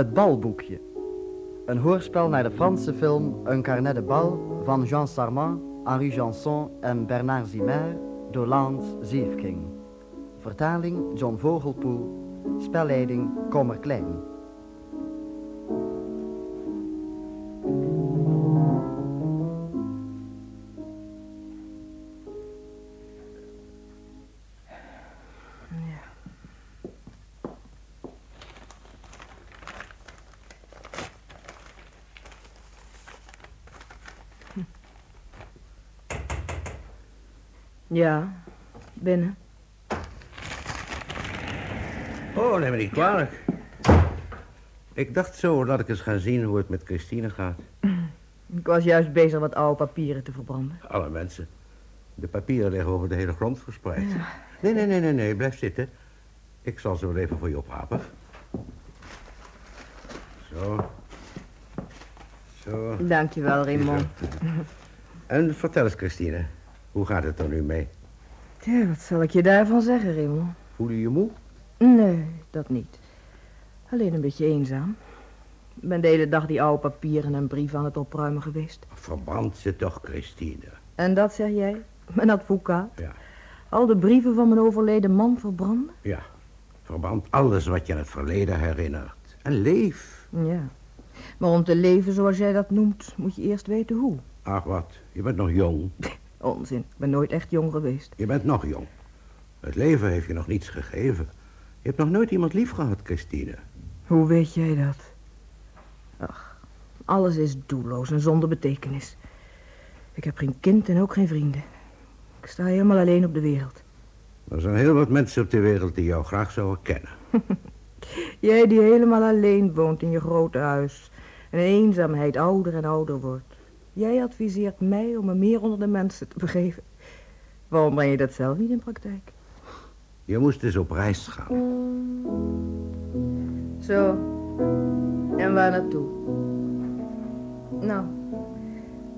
Het balboekje. Een hoorspel naar de Franse film Un carnet de bal van Jean Sarment, Henri Janson en Bernard Zimmer door Lance Ziefking. Vertaling John Vogelpoel. Spelleiding Kommer Klein. Ja, binnen. Oh, neem me niet kwalijk. Ik dacht zo, laat ik eens gaan zien hoe het met Christine gaat. Ik was juist bezig wat oude papieren te verbranden. Alle mensen. De papieren liggen over de hele grond verspreid. Nee, nee, nee, nee, nee, blijf zitten. Ik zal ze wel even voor je oprapen. Zo. Zo. Dankjewel, Raymond. En vertel eens, Christine. Hoe gaat het er nu mee? Ja, wat zal ik je daarvan zeggen, Raymond? Voel je je moe? Nee, dat niet. Alleen een beetje eenzaam. Ik ben de hele dag die oude papieren en brieven aan het opruimen geweest. Verbrand ze toch, Christine. En dat zeg jij? Mijn advocaat? Ja. Al de brieven van mijn overleden man verbranden? Ja. Verbrand alles wat je aan het verleden herinnert. En leef. Ja. Maar om te leven zoals jij dat noemt, moet je eerst weten hoe. Ach, wat. Je bent nog jong. Onzin, ik ben nooit echt jong geweest. Je bent nog jong. Het leven heeft je nog niets gegeven. Je hebt nog nooit iemand lief gehad, Christine. Hoe weet jij dat? Ach, alles is doelloos en zonder betekenis. Ik heb geen kind en ook geen vrienden. Ik sta helemaal alleen op de wereld. Er zijn heel wat mensen op de wereld die jou graag zouden kennen. Jij die helemaal alleen woont in je grote huis. En eenzaamheid ouder en ouder wordt. Jij adviseert mij om me meer onder de mensen te begeven. Waarom breng je dat zelf niet in praktijk? Je moest eens op reis gaan. Zo. En waar naartoe? Nou,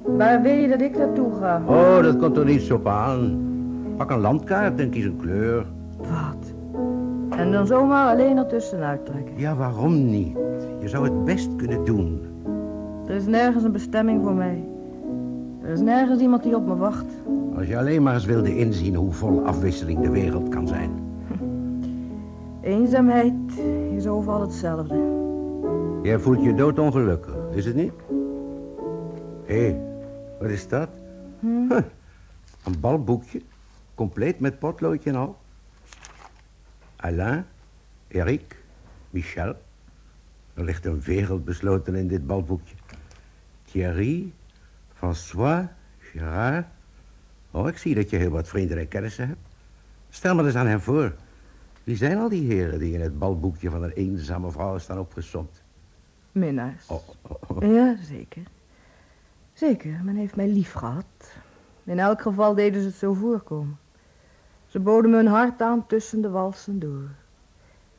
waar wil je dat ik naartoe ga? Oh, dat komt er niet zo op aan. Pak een landkaart en kies een kleur. Wat? En dan zomaar alleen ertussenuit trekken. Ja, waarom niet? Je zou het best kunnen doen. Er is nergens een bestemming voor mij. Er is nergens iemand die op me wacht. Als je alleen maar eens wilde inzien hoe vol afwisseling de wereld kan zijn. Eenzaamheid is overal hetzelfde. Jij voelt je doodongelukkig, is het niet? Hé, hey, wat is dat? Hm? Huh, een balboekje, compleet met potloodje en al. Alain, Eric, Michel. Er ligt een wereld besloten in dit balboekje. Thierry, François, Gérard. Oh, ik zie dat je heel wat vrienden en kennissen hebt. Stel me eens aan hen voor. Wie zijn al die heren die in het balboekje van een eenzame vrouw staan opgesomd? Minnaars. Oh, oh, oh. Ja, zeker. Zeker, men heeft mij lief gehad. In elk geval deden ze het zo voorkomen. Ze boden me hun hart aan tussen de walsen door.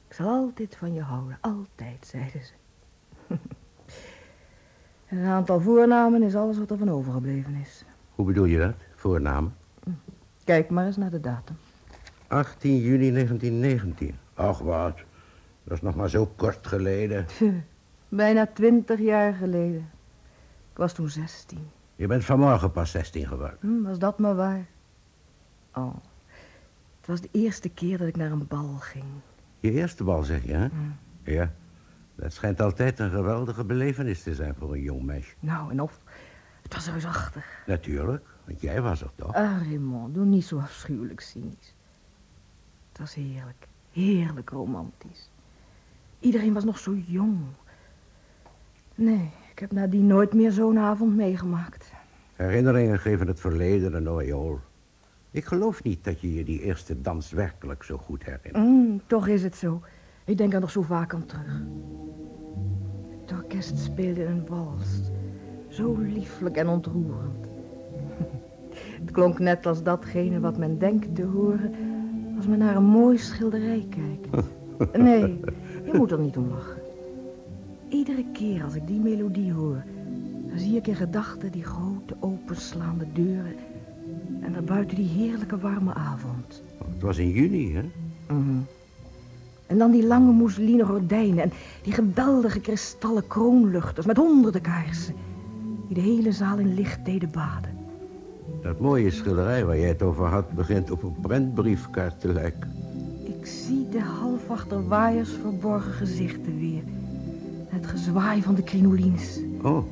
Ik zal altijd van je houden, altijd, zeiden ze. en een aantal voornamen is alles wat er van overgebleven is. Hoe bedoel je dat, voornamen? Kijk maar eens naar de datum. 18 juni 1919. Ach, wat. Dat is nog maar zo kort geleden. Bijna twintig jaar geleden. Ik was toen zestien. Je bent vanmorgen pas 16 geworden. Hm, was dat maar waar? Oh, het was de eerste keer dat ik naar een bal ging. Je eerste bal, zeg je, hè? Hm. Ja. Dat schijnt altijd een geweldige belevenis te zijn voor een jong meisje. Nou, en of... Het was reusachtig. Natuurlijk, want jij was er toch? Ah, Raymond, doe niet zo afschuwelijk cynisch. Het was heerlijk. Heerlijk romantisch. Iedereen was nog zo jong. Nee, ik heb nadien nooit meer zo'n avond meegemaakt. Herinneringen geven het verleden een aureool. Ik geloof niet dat je je die eerste dans werkelijk zo goed herinnert. Mm, toch is het zo. Ik denk er nog zo vaak aan terug. Het orkest speelde een wals. Zo lieflijk en ontroerend. Het klonk net als datgene wat men denkt te horen... als men naar een mooi schilderij kijkt. Nee, je moet er niet om lachen. Iedere keer als ik die melodie hoor... dan zie ik in gedachten die grote openslaande deuren... en daarbuiten die heerlijke warme avond. Het was in juni, hè? Mhm. En dan die lange mousseline gordijnen en die geweldige kristallen kroonluchters met honderden kaarsen. Die de hele zaal in licht deden baden. Dat mooie schilderij waar jij het over had begint op een prentbriefkaart te lijken. Ik zie de half achter waaiers verborgen gezichten weer. Het gezwaai van de crinolines. Oh,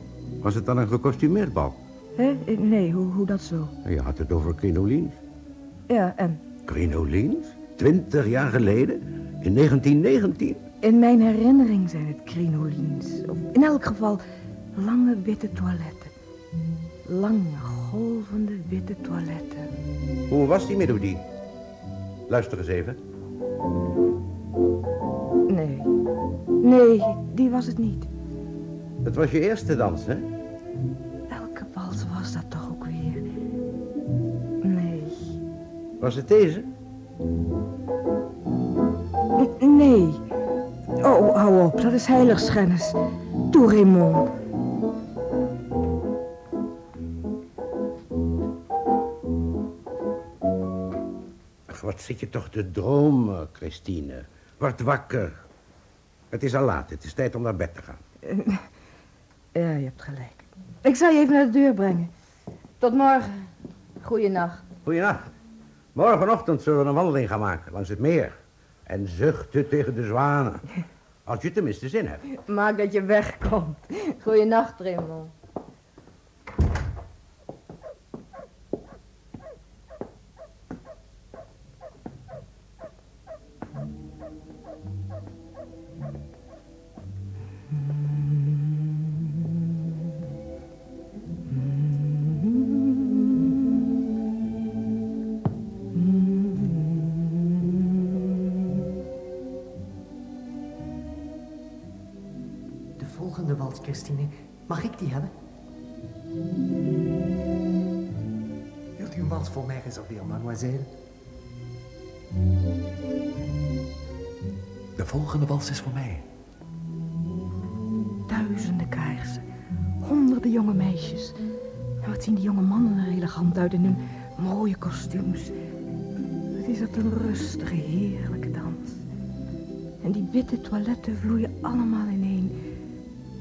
was het dan een gekostumeerd bal? Hé? Eh, Nee, hoe, hoe dat zo? Je had het over crinolines. Ja, en Crinolines? Twintig jaar geleden? In 1919? in mijn herinnering zijn het crinolines. Of in elk geval lange witte toiletten. Lange, golvende witte toiletten. Hoe was die melodie? Luister eens even. Nee, nee, die was het niet. Het was je eerste dans, hè? Welke wals was dat toch ook weer? Nee, Was het deze? N- nee. Oh, hou op, dat is heiligschennis. Toe, Raymond. Ach, wat zit je toch te dromen, Christine? Word wakker. Het is al laat, het is tijd om naar bed te gaan. Ja, je hebt gelijk. Ik zal je even naar de deur brengen. Tot morgen. Goeienacht. Goeienacht. Morgenochtend zullen we een wandeling gaan maken langs het meer. En zuchten tegen de zwanen. Als je tenminste zin hebt. Maak dat je wegkomt. Goeienacht, Raymond. Die hebben? Wilt u een wals voor mij reserveren, mademoiselle? De volgende wals is voor mij. Duizenden kaarsen. Honderden jonge meisjes. En wat zien die jonge mannen er elegant uit in hun mooie kostuums. Het is dat een rustige, heerlijke dans. En die witte toiletten vloeien allemaal ineen.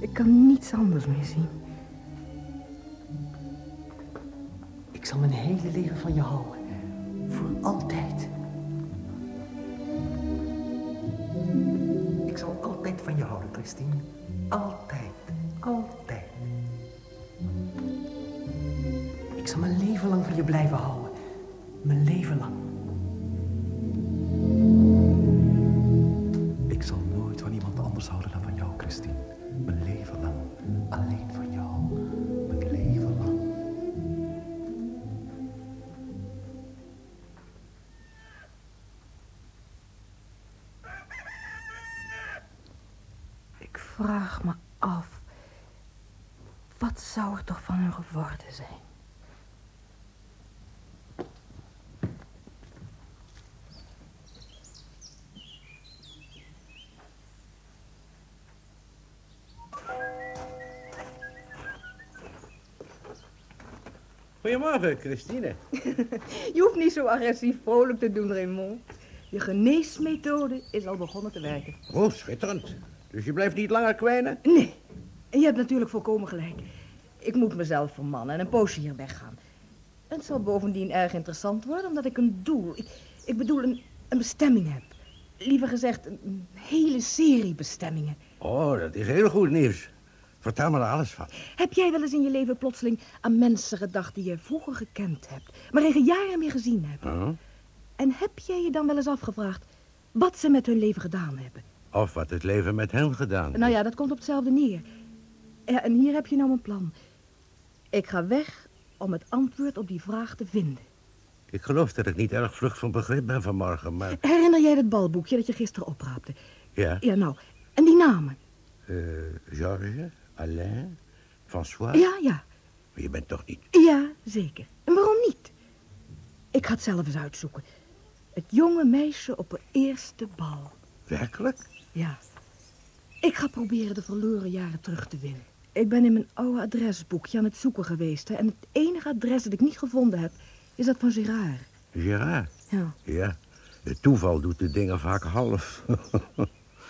Ik kan niets anders meer zien. Ik zal mijn hele leven van je houden. Voor altijd. Ik zal altijd van je houden, Christine. Altijd. Altijd. Ik zal mijn leven lang van je blijven houden. Mijn leven lang. Goedemorgen, Christine. Je hoeft niet zo agressief vrolijk te doen, Raymond. Je geneesmethode is al begonnen te werken. Oh, schitterend. Dus je blijft niet langer kwijnen? Nee, en je hebt natuurlijk volkomen gelijk. Ik moet mezelf vermannen en een poosje hier weggaan. En het zal bovendien erg interessant worden, omdat ik een doel... Ik, ik bedoel, een, een bestemming heb. Liever gezegd, een, een hele serie bestemmingen. Oh, dat is heel goed nieuws. Vertel me er alles van. Heb jij wel eens in je leven plotseling aan mensen gedacht die je vroeger gekend hebt, maar in jaren meer gezien hebt? Huh? En heb jij je dan wel eens afgevraagd wat ze met hun leven gedaan hebben? Of wat het leven met hen gedaan Nou ja, dat komt op hetzelfde neer. Ja, en hier heb je nou mijn plan. Ik ga weg om het antwoord op die vraag te vinden. Ik geloof dat ik niet erg vlug van begrip ben vanmorgen, maar... Herinner jij dat balboekje dat je gisteren opraapte? Ja, Ja, nou, en die namen? eh, Georges, Alain, François... Ja, ja. Maar je bent toch niet... Ja, zeker. En waarom niet? Ik ga het zelf eens uitzoeken. Het jonge meisje op haar eerste bal. Werkelijk? Ja. Ik ga proberen de verloren jaren terug te winnen. Ik ben in mijn oude adresboekje aan het zoeken geweest. Hè, en het enige adres dat ik niet gevonden heb, is dat van Gerard. Gérard? Ja. Ja. Het toeval doet de dingen vaak half.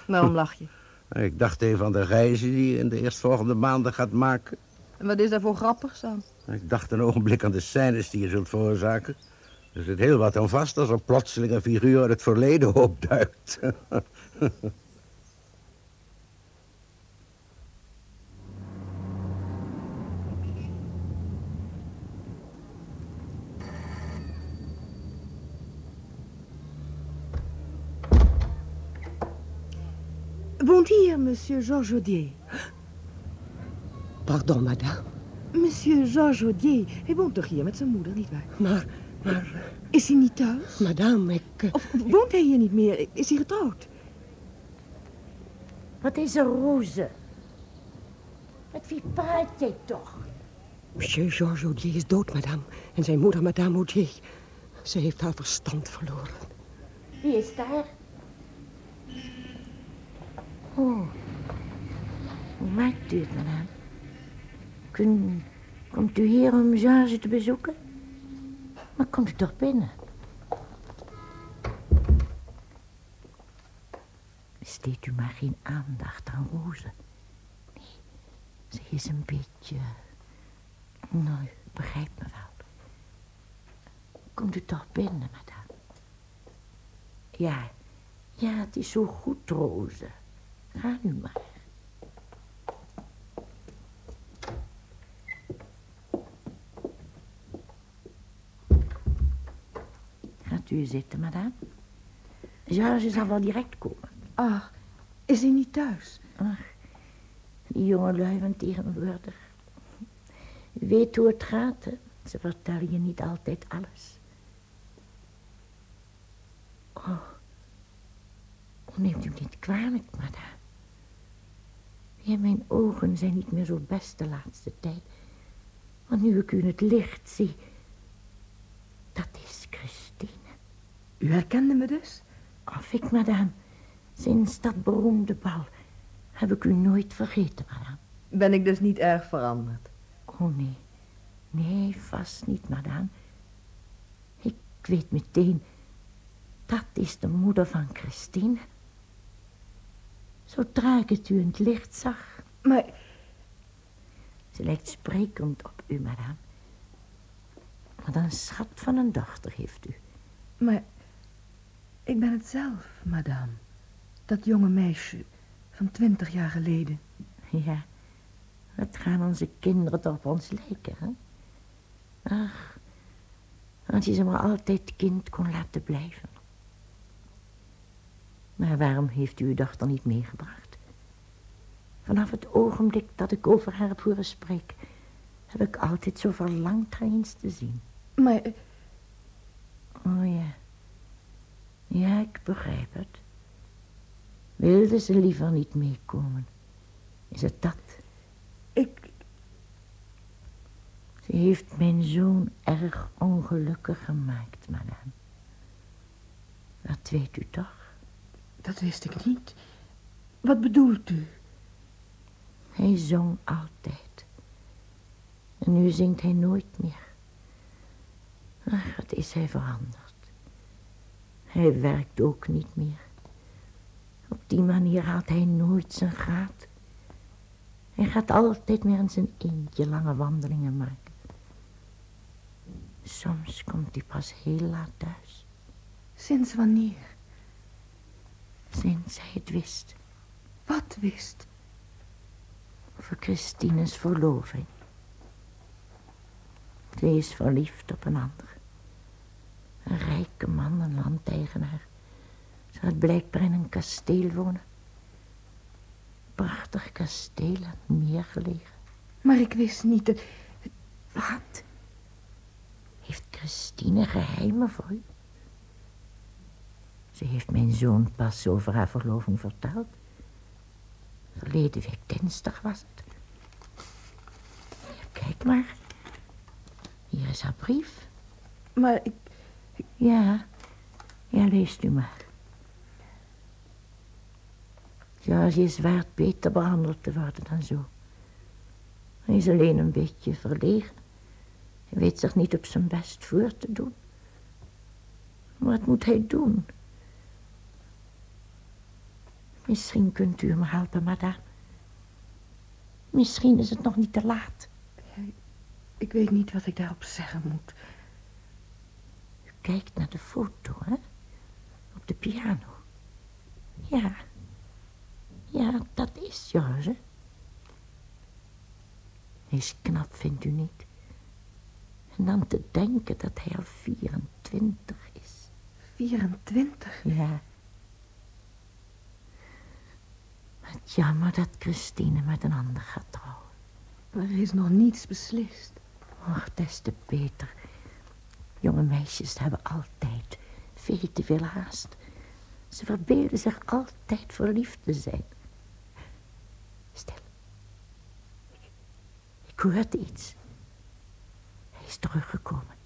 Waarom lach je? Ik dacht even aan de reizen die je in de eerstvolgende maanden gaat maken. En wat is daar voor grappigs aan? Ik dacht een ogenblik aan de scènes die je zult veroorzaken. Er zit heel wat aan vast als er plotseling een figuur uit het verleden opduikt. Woont hier, monsieur Georges Audier? Pardon, madame. Monsieur Georges Audier, hij woont toch hier met zijn moeder, nietwaar? Maar, maar, Is hij niet thuis? madame, ik... eh, Of woont hij hier niet meer? Is hij getrouwd? Wat is er, Roze? Met wie praat jij toch? Monsieur Georges Audier is dood, madame. En zijn moeder, madame Audier. Ze heeft haar verstand verloren. Wie is daar? Oh. Hoe maakt u het, madame? Kun, komt u hier om George te bezoeken? Maar komt u toch binnen? Besteedt u maar geen aandacht aan Roze. Nee, ze is een beetje... Nou, u begrijpt me wel. Komt u toch binnen, madame? Ja, ja, het is zo goed, Roze. Ga nu maar. Gaat u zitten, madame. George zal wel direct komen. Ah, is hij niet thuis? Ach, die jonge lui van tegenwoordig. U weet hoe het gaat, hè? Ze vertellen je niet altijd alles. Oh, neemt u niet kwalijk, madame. Ja, mijn ogen zijn niet meer zo best de laatste tijd. Want nu ik u in het licht zie, dat is Christine. U herkende me dus? Of ik, madame, sinds dat beroemde bal heb ik u nooit vergeten, madame. Ben ik dus niet erg veranderd? Oh, nee. Nee, vast niet, madame. Ik weet meteen, dat is de moeder van Christine. Zodra ik het u in het licht zag, Maar ze lijkt sprekend op u, madame. Wat een schat van een dochter heeft u. Maar ik ben het zelf, madame. Dat jonge meisje van twintig jaar geleden. Ja, wat gaan onze kinderen toch op ons lijken, hè? Ach, als je ze maar altijd kind kon laten blijven. Maar waarom heeft u uw dochter niet meegebracht? Vanaf het ogenblik dat ik over haar heb horen spreken... heb ik altijd zo verlangd haar eens te zien. Maar eh, Oh ja. Ja, ik begrijp het. Wilde ze liever niet meekomen? Is het dat? ik... Ze heeft mijn zoon erg ongelukkig gemaakt, madame. Dat weet u toch? Dat wist ik niet. Wat bedoelt u? Hij zong altijd. En nu zingt hij nooit meer. Ach, wat is hij veranderd. Hij werkt ook niet meer. Op die manier haalt hij nooit zijn graad. Hij gaat altijd meer in zijn eentje lange wandelingen maken. Soms komt hij pas heel laat thuis. Sinds wanneer? Sinds hij het wist. Wat wist? Over Christines verloving. Zij is verliefd op een ander. Een rijke man, een landeigenaar. Ze had blijkbaar in een kasteel wonen. Prachtig kasteel aan het meer gelegen. Maar ik wist niet. Wat? Heeft Christine geheimen voor u? Ze heeft mijn zoon pas over haar verloving verteld. Verleden week dinsdag was het. Kijk maar. Hier is haar brief. Maar ik... Ja, ja, leest u maar. George is waard beter behandeld te worden dan zo. Hij is alleen een beetje verlegen. Hij weet zich niet op zijn best voor te doen. Wat moet hij doen? Misschien kunt u me helpen, madame. Misschien is het nog niet te laat. Ik weet niet wat ik daarop zeggen moet. U kijkt naar de foto, hè? Op de piano. Ja. Ja, dat is George. Hij is knap, vindt u niet? En dan te denken dat hij al 24 is. 24? Ja. Het jammer dat Christine met een ander gaat trouwen. Maar er is nog niets beslist. Och, des te beter. Jonge meisjes hebben altijd veel te veel haast. Ze verbeelden zich altijd verliefd te zijn. Stil. Ik, ik hoorde iets. Hij is teruggekomen.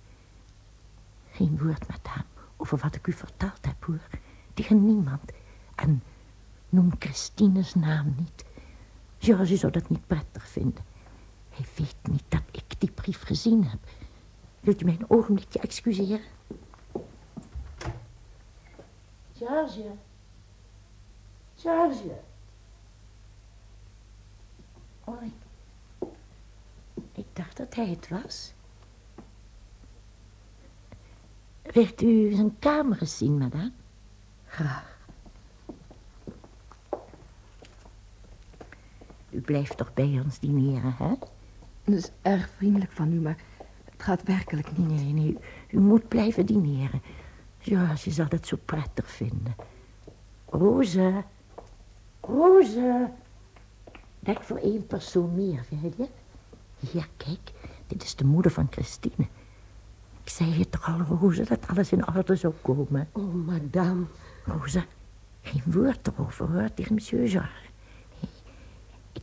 Geen woord met hem over wat ik u verteld heb, hoor. Tegen niemand. En noem Christines naam niet. George zou dat niet prettig vinden. Hij weet niet dat ik die brief gezien heb. Wilt u mij een ogenblikje excuseren? George. George. Oh, ik, dacht dat hij het was. Wilt u zijn kamer zien, madame? Graag. U blijft toch bij ons dineren, hè? Dat is erg vriendelijk van u, maar het gaat werkelijk niet. Nee, nee, u moet blijven dineren. George zal het zo prettig vinden. Roze, Roze. Dek voor één persoon meer, wil je? Ja, kijk, dit is de moeder van Christine. Ik zei je toch al, Roze, dat alles in orde zou komen. Oh, madame. Roze, geen woord erover, hoor, tegen monsieur Georges.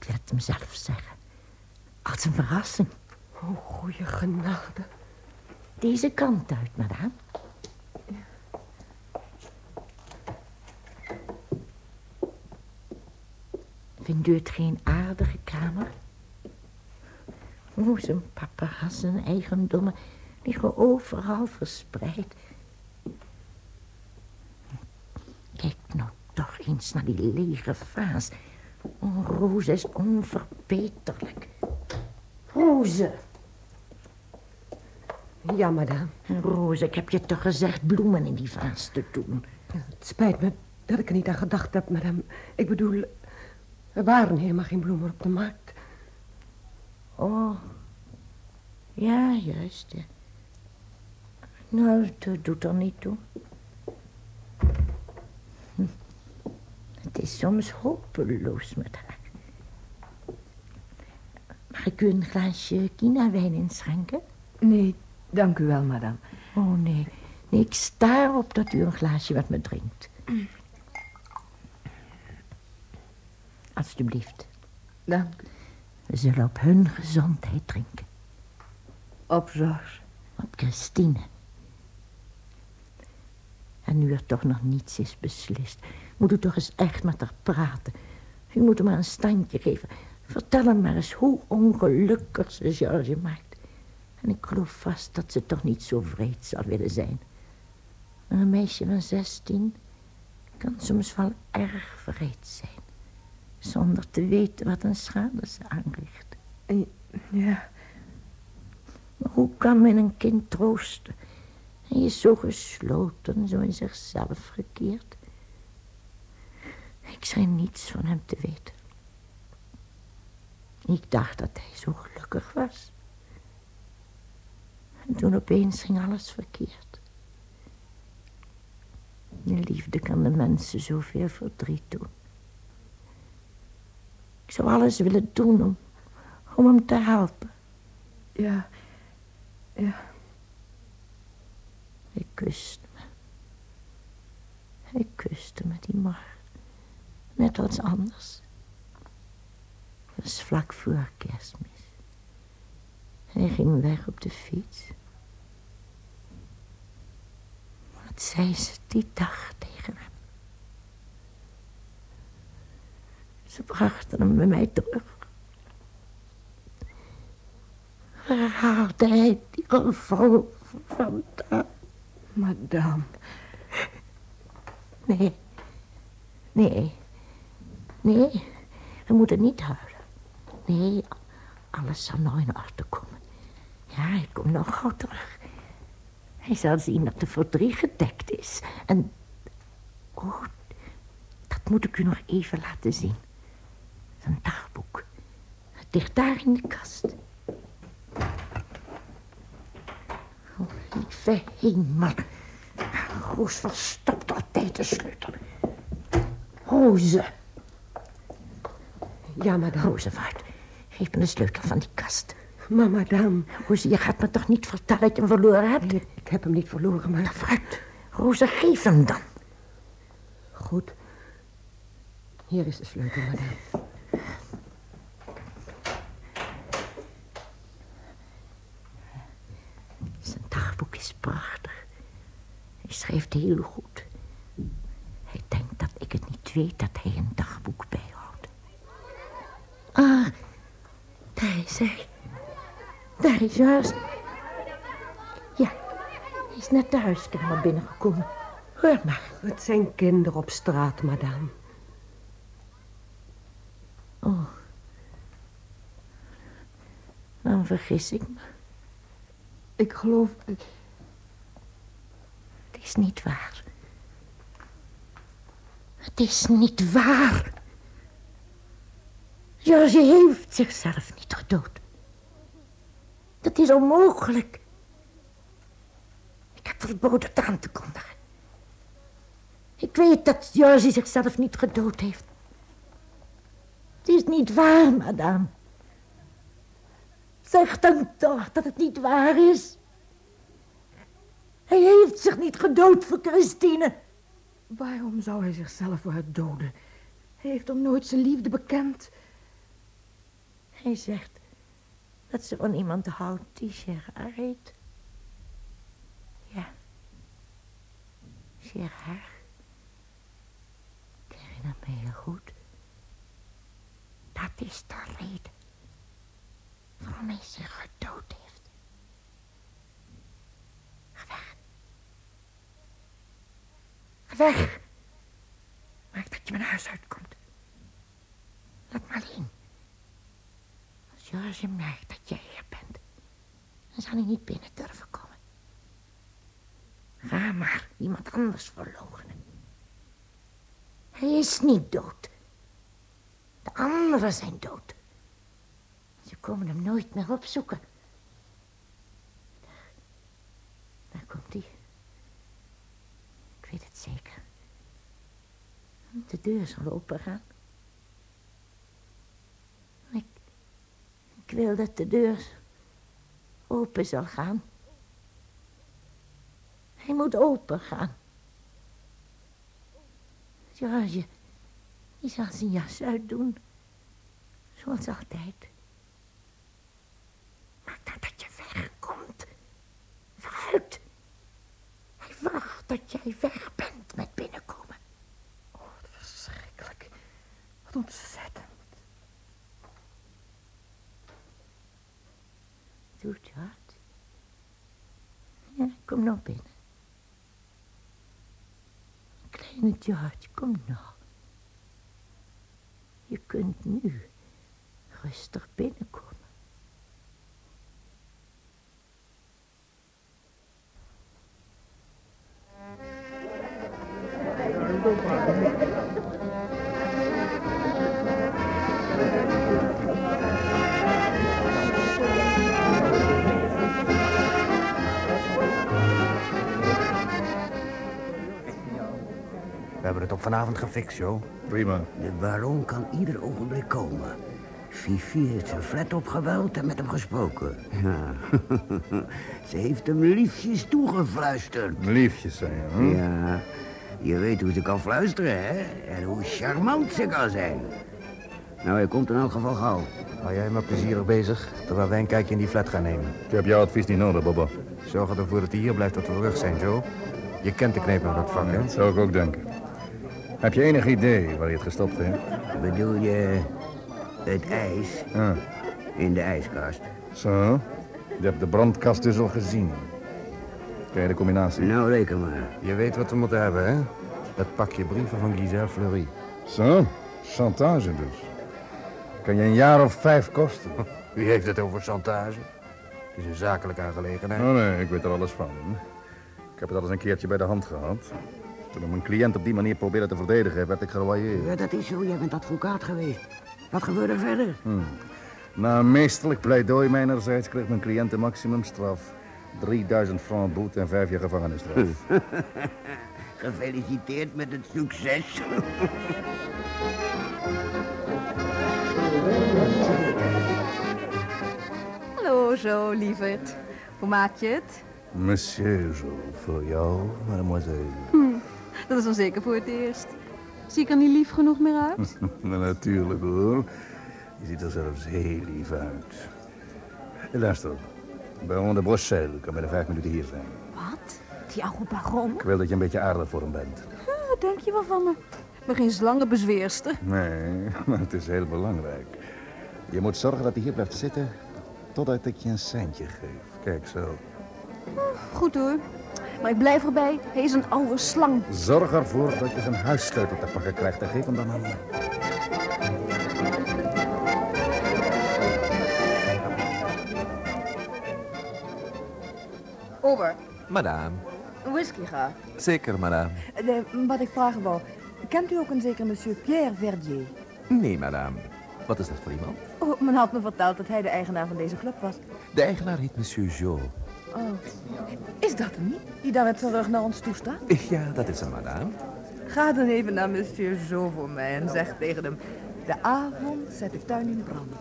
Ik wil het hem zelf zeggen. Als een verrassing. Oh, goeie genade. Deze kant uit, madame. Vindt u het geen aardige kamer? O, zijn en eigendommen liggen overal verspreid. Kijk nou toch eens naar die lege vaas. Oh, Roze is onverbeterlijk. Roze! Ja, madame. Roze, ik heb je toch gezegd bloemen in die vaas te doen. Het spijt me dat ik er niet aan gedacht heb, madame. Ik bedoel, er waren helemaal geen bloemen op de markt. Oh, ja, juist. ja. Nou, dat doet er niet toe. Hm. Het is soms hopeloos met haar. Mag ik u een glaasje kinawijn inschenken? Nee, dank u wel, madame. Oh, nee. nee. Ik sta erop dat u een glaasje met me drinkt. Alsjeblieft. Dank u. We zullen op hun gezondheid drinken. Op George. Op Christine. En nu er toch nog niets is beslist, moet u toch eens echt met haar praten. U moet hem maar een standje geven. Vertel hem maar eens hoe ongelukkig ze George maakt. En ik geloof vast dat ze toch niet zo vreed zal willen zijn. Een meisje van zestien kan soms wel erg vreed zijn. Zonder te weten wat een schade ze aanricht. Ja, Maar hoe kan men een kind troosten? Hij is zo gesloten, zo in zichzelf gekeerd. Ik zei niets van hem te weten. Ik dacht dat hij zo gelukkig was. En toen opeens ging alles verkeerd. De liefde kan de mensen zoveel verdriet doen. Ik zou alles willen doen om, om hem te helpen. ja, ja. Hij kuste me. Hij kuste me die morgen. Net als anders. Het was vlak voor kerstmis. Hij ging weg op de fiets. Wat zei ze die dag tegen hem? Ze brachten hem bij mij terug. Waar hij die revolver vandaan? Madame. Nee, nee. Nee, we moeten niet huilen. Nee, alles zal nou in orde komen. Ja, ik kom nog gauw terug. Hij zal zien dat de verdriet gedekt is. En... Oh, dat moet ik u nog even laten zien. Zijn dagboek. Het ligt daar in de kast. Oh, lieve hemel. Roos verstopt altijd de sleutel. Roze. Ja, madame. Rozevaart, geef me de sleutel van die kast. Maar madame, Roze, je gaat me toch niet vertellen dat je hem verloren hebt? ik, ik heb hem niet verloren, maar... Vooruit. Roze, geef hem dan. Goed. Hier is de sleutel, madame. Zijn dagboek is prachtig. Hij schrijft heel goed. Hij denkt dat ik het niet weet dat hij een dagboek bijhoudt. Ah, daar is hij. Daar is juist. Ja, hij is net de huiskamer binnengekomen. Hoor maar. Het zijn kinderen op straat, madame. Oh. Dan vergis ik me. Ik geloof... Het is niet waar. Het is niet waar. George heeft zichzelf niet gedood. Dat is onmogelijk. Ik heb verboden het aan te kondigen. Ik weet dat George zichzelf niet gedood heeft. Het is niet waar, madame. Zeg dan toch dat het niet waar is. Hij heeft zich niet gedood voor Christine. Waarom zou hij zichzelf willen doden? Hij heeft hem nooit zijn liefde bekend. Hij zegt dat ze van iemand houdt die Gerard heet. Ja. Gerard. Ik herinner me heel goed. Dat is de reden waarom hij zich gedood heeft. Ga weg. Ga weg. Maak dat je mijn huis uitkomt. Laat me alleen. Als George merkt dat jij hier bent, dan zal hij niet binnen durven komen. Ga maar iemand anders verloochenen. Hij is niet dood. De anderen zijn dood. Ze komen hem nooit meer opzoeken. Daar, daar komt hij. Ik weet het zeker. De deur zal open gaan. Ik, ik wil dat de deur open zal gaan. Hij moet open gaan. George, die zal zijn jas uitdoen. Zoals altijd. Nou dat je wegkomt. Vooruit. Hij wacht dat jij weg bent met binnenkomen. Oh, wat verschrikkelijk. Wat ontzettend. Doet je hart. Ja, kom nou binnen. Kleine George, kom nou. Je kunt nu rustig binnenkomen. Hebben het op vanavond gefixt, Joe. Prima. De baron kan ieder ogenblik komen. Fifi heeft zijn flat opgebeld en met hem gesproken. Ja. Ze heeft hem liefjes toegefluisterd. Liefjes zijn je, hm? Ja, je weet hoe ze kan fluisteren, hè? En hoe charmant ze kan zijn. Nou, hij komt in elk geval gauw. Hou jij maar plezierig bezig, terwijl wij een kijkje in die flat gaan nemen. Ik heb jouw advies niet nodig, Bobo. Zorg ervoor dat hij hier blijft tot we terug zijn, Joe. Je kent de kneep met dat vak, hè? Dat zou ik ook denken. Heb je enig idee waar je het gestopt heeft? Bedoel je het ijs Ah, in de ijskast? zo. Je hebt de brandkast dus al gezien. Ken je de combinatie? Nou, reken maar. Je weet wat we moeten hebben, hè? Dat pakje brieven van Giselle Fleury. Zo. Chantage dus. Kan je een jaar of vijf kosten. Wie heeft het over chantage? Het is een zakelijke aangelegenheid. Oh nee, ik weet er alles van. Ik heb het al eens een keertje bij de hand gehad. Toen ik mijn cliënt op die manier probeerde te verdedigen, werd ik gerwailleerd. Ja, dat is zo. Jij bent advocaat geweest. Wat gebeurde er verder? Hmm. Na een meesterlijk pleidooi mijnerzijds kreeg mijn cliënt de maximumstraf. 3000 francs boete en vijf jaar gevangenisstraf. Gefeliciteerd met het succes. Hallo zo, lieverd. Hoe maak je het? Monsieur, zo, voor jou, mademoiselle. Hm, dat is dan zeker voor het eerst. Zie ik er niet lief genoeg meer uit? Nou, Natuurlijk hoor. Je ziet er zelfs heel lief uit. Luister, baron de Brochelle kan binnen vijf minuten hier zijn. Wat? Die oude baron? Ik wil dat je een beetje aardig voor hem bent. Hm, Wat denk je wel van me? Ik ben geen slangenbezweerster. Nee, maar het is heel belangrijk. Je moet zorgen dat hij hier blijft zitten totdat ik je een centje geef. Kijk zo. Goed hoor. Maar ik blijf erbij. Hij is een oude slang. Zorg ervoor dat je zijn huissleutel te pakken krijgt en geef hem dan aan mij. Ober, Madame. een whisky graag. Zeker, madame. Eh, wat ik vragen wou, kent u ook een zeker monsieur Pierre Verdier? Nee, madame. Wat is dat voor iemand? Oh, men had me verteld dat hij de eigenaar van deze club was. De eigenaar heet monsieur Jo. Oh, is dat hem niet? Die daar met zijn rug naar ons toe staat? Ja, dat is hem, madame. Ga dan even naar monsieur Zo voor mij en zeg tegen hem... De avond zet de tuin in brand.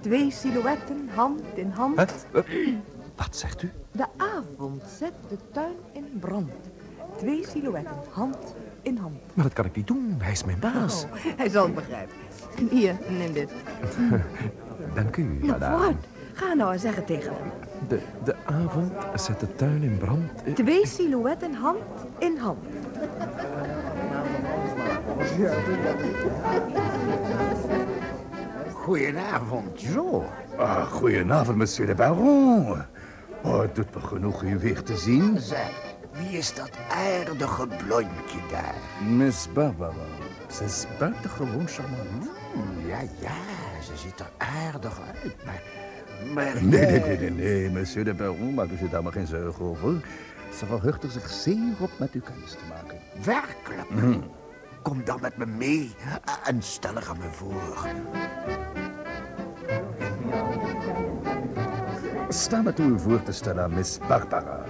Twee silhouetten, hand in hand. Huh? Wat zegt u? De avond zet de tuin in brand. Twee silhouetten, hand in hand. Maar dat kan ik niet doen. Hij is mijn baas. Oh, hij zal het begrijpen. Hier, neem dit. Dank u, Nou, madame. vooruit. Ga nou en zeg het tegen hem. De, de avond zet de tuin in brand. Twee silhouetten, hand in hand. Goedenavond, zo. Ah, goedenavond, monsieur de baron. Oh, het doet me genoeg u weer te zien. Zeg, wie is dat aardige blondje daar? Miss Barbara. Ze is buitengewoon charmant. Hmm, ja, ja, ze ziet er aardig uit, maar... Maar Nee, nee, nee, nee, nee, monsieur de baron, maak u zich daar maar geen zorgen over. Ze verheugt er zich zeer op met u kennis te maken. Werkelijk? Mhm. Kom dan met me mee en stel er aan me voor. Sta me toe u voor te stellen aan Miss Barbara.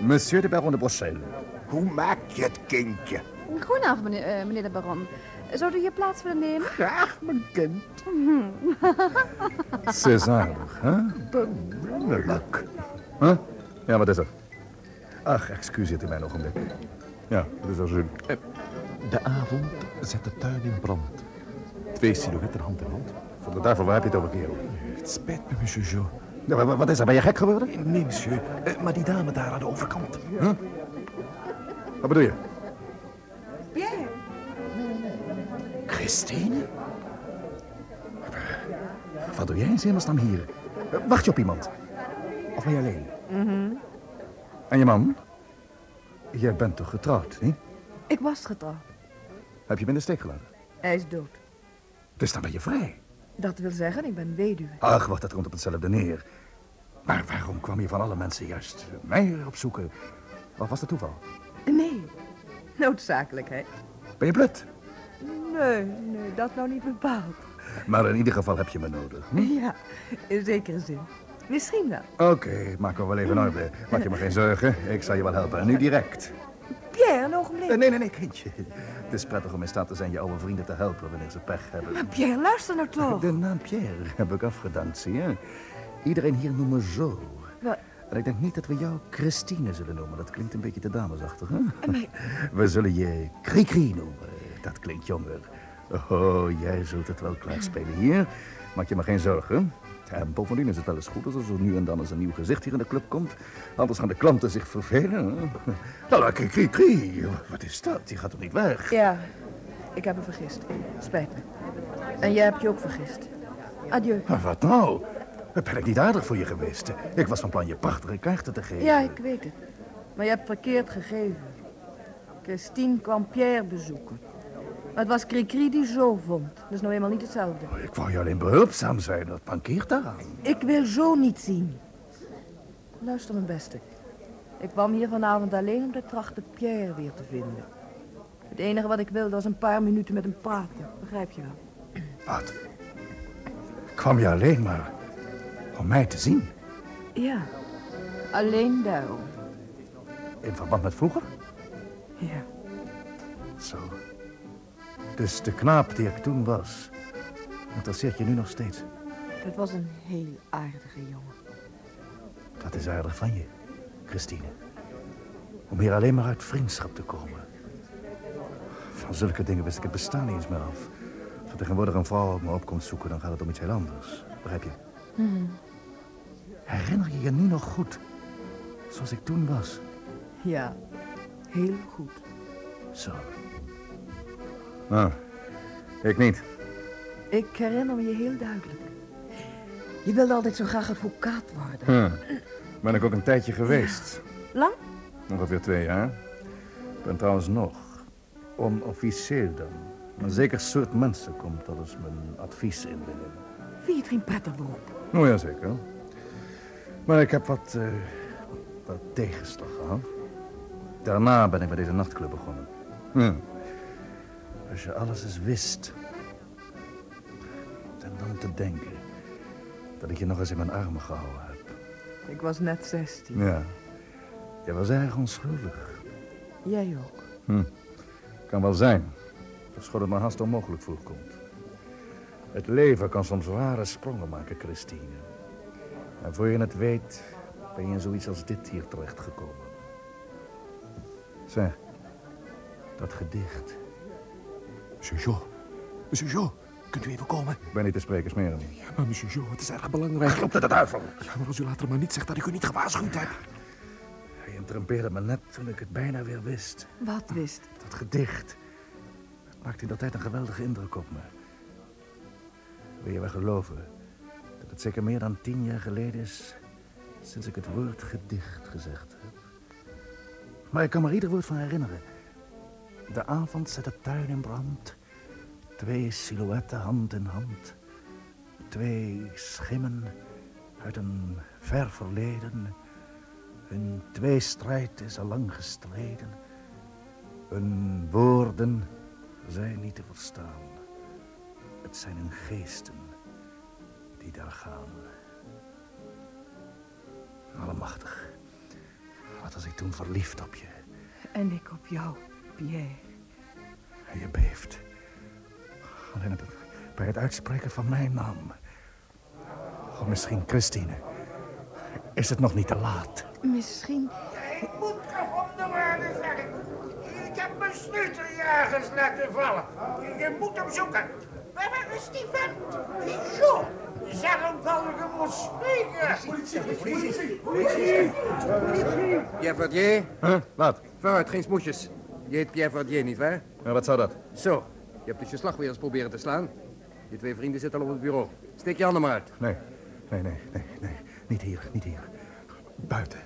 Monsieur de baron de Brochelle. Hoe maak je het, kindje? Goedenavond, meneer, eh, meneer de baron. Zou u hier plaats willen nemen? Graag, mijn kind. Ze is aardig, hè? Beminnelijk. Huh? Ja, wat is er? Ach, excuseert u mij nog een blik. Ja, wat is er zin? Eh, De avond zet de tuin in brand. Twee silhouetten hand in hand. Voor de duivel, waar heb je het over, kerel? Het spijt me, monsieur Jo. Ja, wat is er? Ben je gek geworden? Nee, monsieur. Eh, maar die dame daar aan de overkant. Wat bedoel je? Christine? Wat doe jij in hemelsnaam hier? Wacht je op iemand? Of ben je alleen? Mhm. En je man? Jij bent toch getrouwd, hè? Ik was getrouwd. Heb je hem in de steek gelaten? Hij is dood. Dus dan ben je vrij. Dat wil zeggen, ik ben weduwe. Ach, wacht, dat komt op hetzelfde neer. Maar waarom kwam je van alle mensen juist mij opzoeken? Wat was de toeval? Nee, noodzakelijkheid. Ben je blut? Nee, nee, dat nou niet bepaald. Maar in ieder geval heb je me nodig. hm? Ja, in zekere zin. Misschien wel. Oké, maak me wel even orde. Maak je me geen zorgen, ik zal je wel helpen. En nu direct. Pierre, een ogenblik. Eh, Nee, nee, nee, kindje. Het is prettig om in staat te zijn je oude vrienden te helpen wanneer ze pech hebben. Maar Pierre, luister nou toch. De naam Pierre heb ik afgedankt, zie je. Iedereen hier noemt me zo. Wat? En ik denk niet dat we jou Christine zullen noemen. Dat klinkt een beetje te damesachtig, hè? Maar, We zullen je Krikri noemen. Dat klinkt jonger. Oh, jij zult het wel klaarspelen hier. Maak je maar geen zorgen. En bovendien is het wel eens goed als er zo nu en dan eens een nieuw gezicht hier in de club komt. Anders gaan de klanten zich vervelen. Nou, Krikri, Kri. Wat is dat? Die gaat toch niet weg? ja, ik heb me vergist. Spijt me. En jij hebt je ook vergist. Adieu. Maar wat nou? Ben ik niet aardig voor je geweest? Ik was van plan je prachtige kaarten te geven. Ja, ik weet het. Maar je hebt verkeerd gegeven. Christine kwam Pierre bezoeken. Maar het was Cricri die zo vond. Dat is nou eenmaal niet hetzelfde. Ik wou je alleen behulpzaam zijn. Dat mankeert daaraan. Ik wil zo niet zien. Luister, mijn beste. Ik kwam hier vanavond alleen om de trachtte Pierre weer te vinden. Het enige wat ik wilde was een paar minuten met hem praten. Begrijp je wel? Wat? Kwam je alleen maar om mij te zien? Ja, alleen daarom. In verband met vroeger? Ja. Zo. Dus de knaap die ik toen was, interesseert je nu nog steeds. Het was een heel aardige jongen. Dat is aardig van je, Christine. Om hier alleen maar uit vriendschap te komen. Van zulke dingen wist ik het bestaan niet eens meer af. Als er tegenwoordig een vrouw me op komt zoeken, dan gaat het om iets heel anders. Begrijp je? Hmm. Herinner je je nu nog goed? Zoals ik toen was. Ja, heel goed. Zo. Nou, ik niet. Ik herinner me je heel duidelijk. Je wilde altijd zo graag advocaat worden. Ben ik ook een tijdje geweest. Lang? Ongeveer twee jaar. Ik ben trouwens nog onofficieel dan. Een zeker soort mensen komt dat eens mijn advies inwinnen. Vind je het geen prettig beroep? Nou ja, zeker. Maar ik heb wat, eh, wat tegenslag gehad. Daarna ben ik bij deze nachtclub begonnen. Ja. Als je alles eens wist. En dan te denken dat ik je nog eens in mijn armen gehouden heb. Ik was net 16. Ja. Je was erg onschuldig. Jij ook. Hm. Kan wel zijn. Verschot het me haast onmogelijk voorkomt. Het leven kan soms ware sprongen maken, Christine. En voor je het weet, ben je in zoiets als dit hier terechtgekomen. Zeg, dat gedicht. Monsieur Jo, monsieur Jo, kunt u even komen? Ik ben niet te spreken, smeren. Ja, maar monsieur Jo, het is erg belangrijk. Klopt het de duivel? Ja, maar als u later maar niet zegt dat ik u niet gewaarschuwd heb. Hij interrumpeerde me net toen ik het bijna weer wist. Wat wist? Dat gedicht. Het maakte in dat tijd een geweldige indruk op me. Wil je wel geloven dat het zeker meer dan tien jaar geleden is... sinds ik het woord gedicht gezegd heb. Maar ik kan me er ieder woord van herinneren. De avond zet de tuin in brand. Twee silhouetten hand in hand. Twee schimmen uit een ver verleden. Hun tweestrijd is al lang gestreden. Hun woorden zijn niet te verstaan. Het zijn hun geesten die daar gaan. Allemachtig. Wat was ik toen verliefd op je. En ik op jou, Pierre. En je beeft. Bij het uitspreken van mijn naam. Of misschien Christine. Is het nog niet te laat? Misschien. Ik moet gevonden worden, zeg ik. Ik heb mijn sleutel ergens laten vallen. Je moet hem zoeken. Waar is die vent? Die Jo. Zeg hem dat ik hem moet spreken. Politie, politie, politie. Pierre Verdier? Huh? Wat? Vooruit, geen smoesjes. Je heet Pierre Verdier, nietwaar? Ja, wat zou dat? Zo, je hebt dus je slag weer eens proberen te slaan. Je twee vrienden zitten al op het bureau. Steek je handen maar uit. Nee, nee, nee, nee, nee. Niet hier, niet hier. Buiten.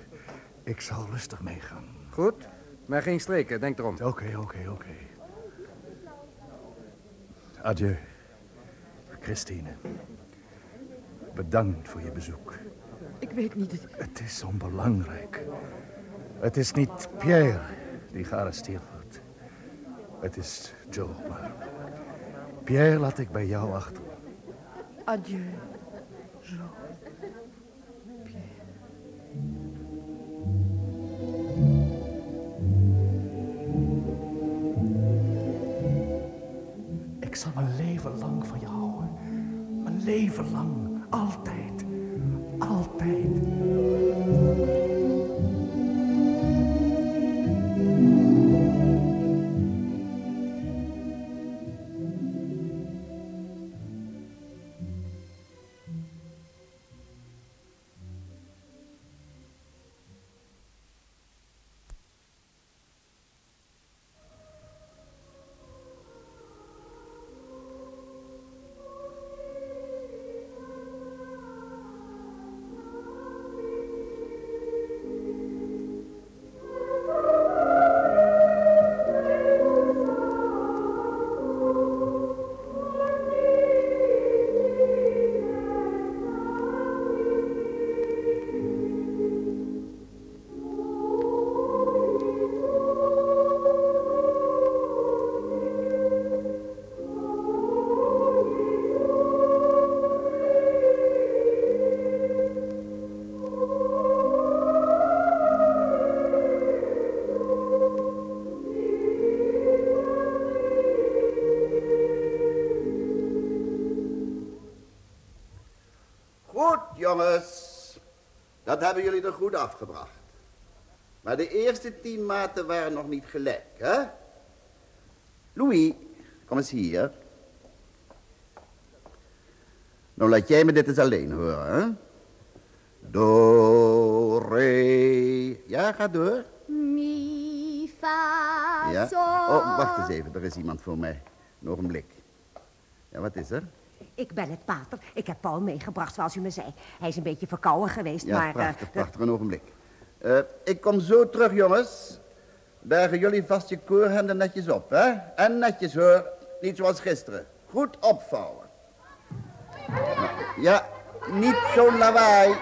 Ik zal rustig meegaan. Goed, maar geen streken, denk erom. Oké, oké, oké. Adieu, Christine. Bedankt voor je bezoek. Ik weet niet... Het, het is onbelangrijk. Het is niet Pierre die gearresteerd wordt. Het is Joe, maar... Pierre laat ik bij jou achter. Adieu, Joe. Ik zal mijn leven lang van je houden. Mijn leven lang. Altijd. Altijd. Jongens. Dat hebben jullie er goed afgebracht. Maar de eerste tien maten waren nog niet gelijk, hè? Louis, kom eens hier. Nou, laat jij me dit eens alleen horen, hè? Do, re... Ja, ga door. Mi, fa, Ja? Oh, wacht eens even. Er is iemand voor mij. Een ogenblik. Ja, wat is er? Ik ben het pater. Ik heb Paul meegebracht, zoals u me zei. Hij is een beetje verkouden geweest, Ja, maar... prachtig, prachtig. Een ogenblik. Eh, ik kom zo terug, jongens. Bergen jullie vast je koorhemden netjes op, hè? En netjes, hoor. Niet zoals gisteren. Goed opvouwen. Ja, niet zo'n lawaai.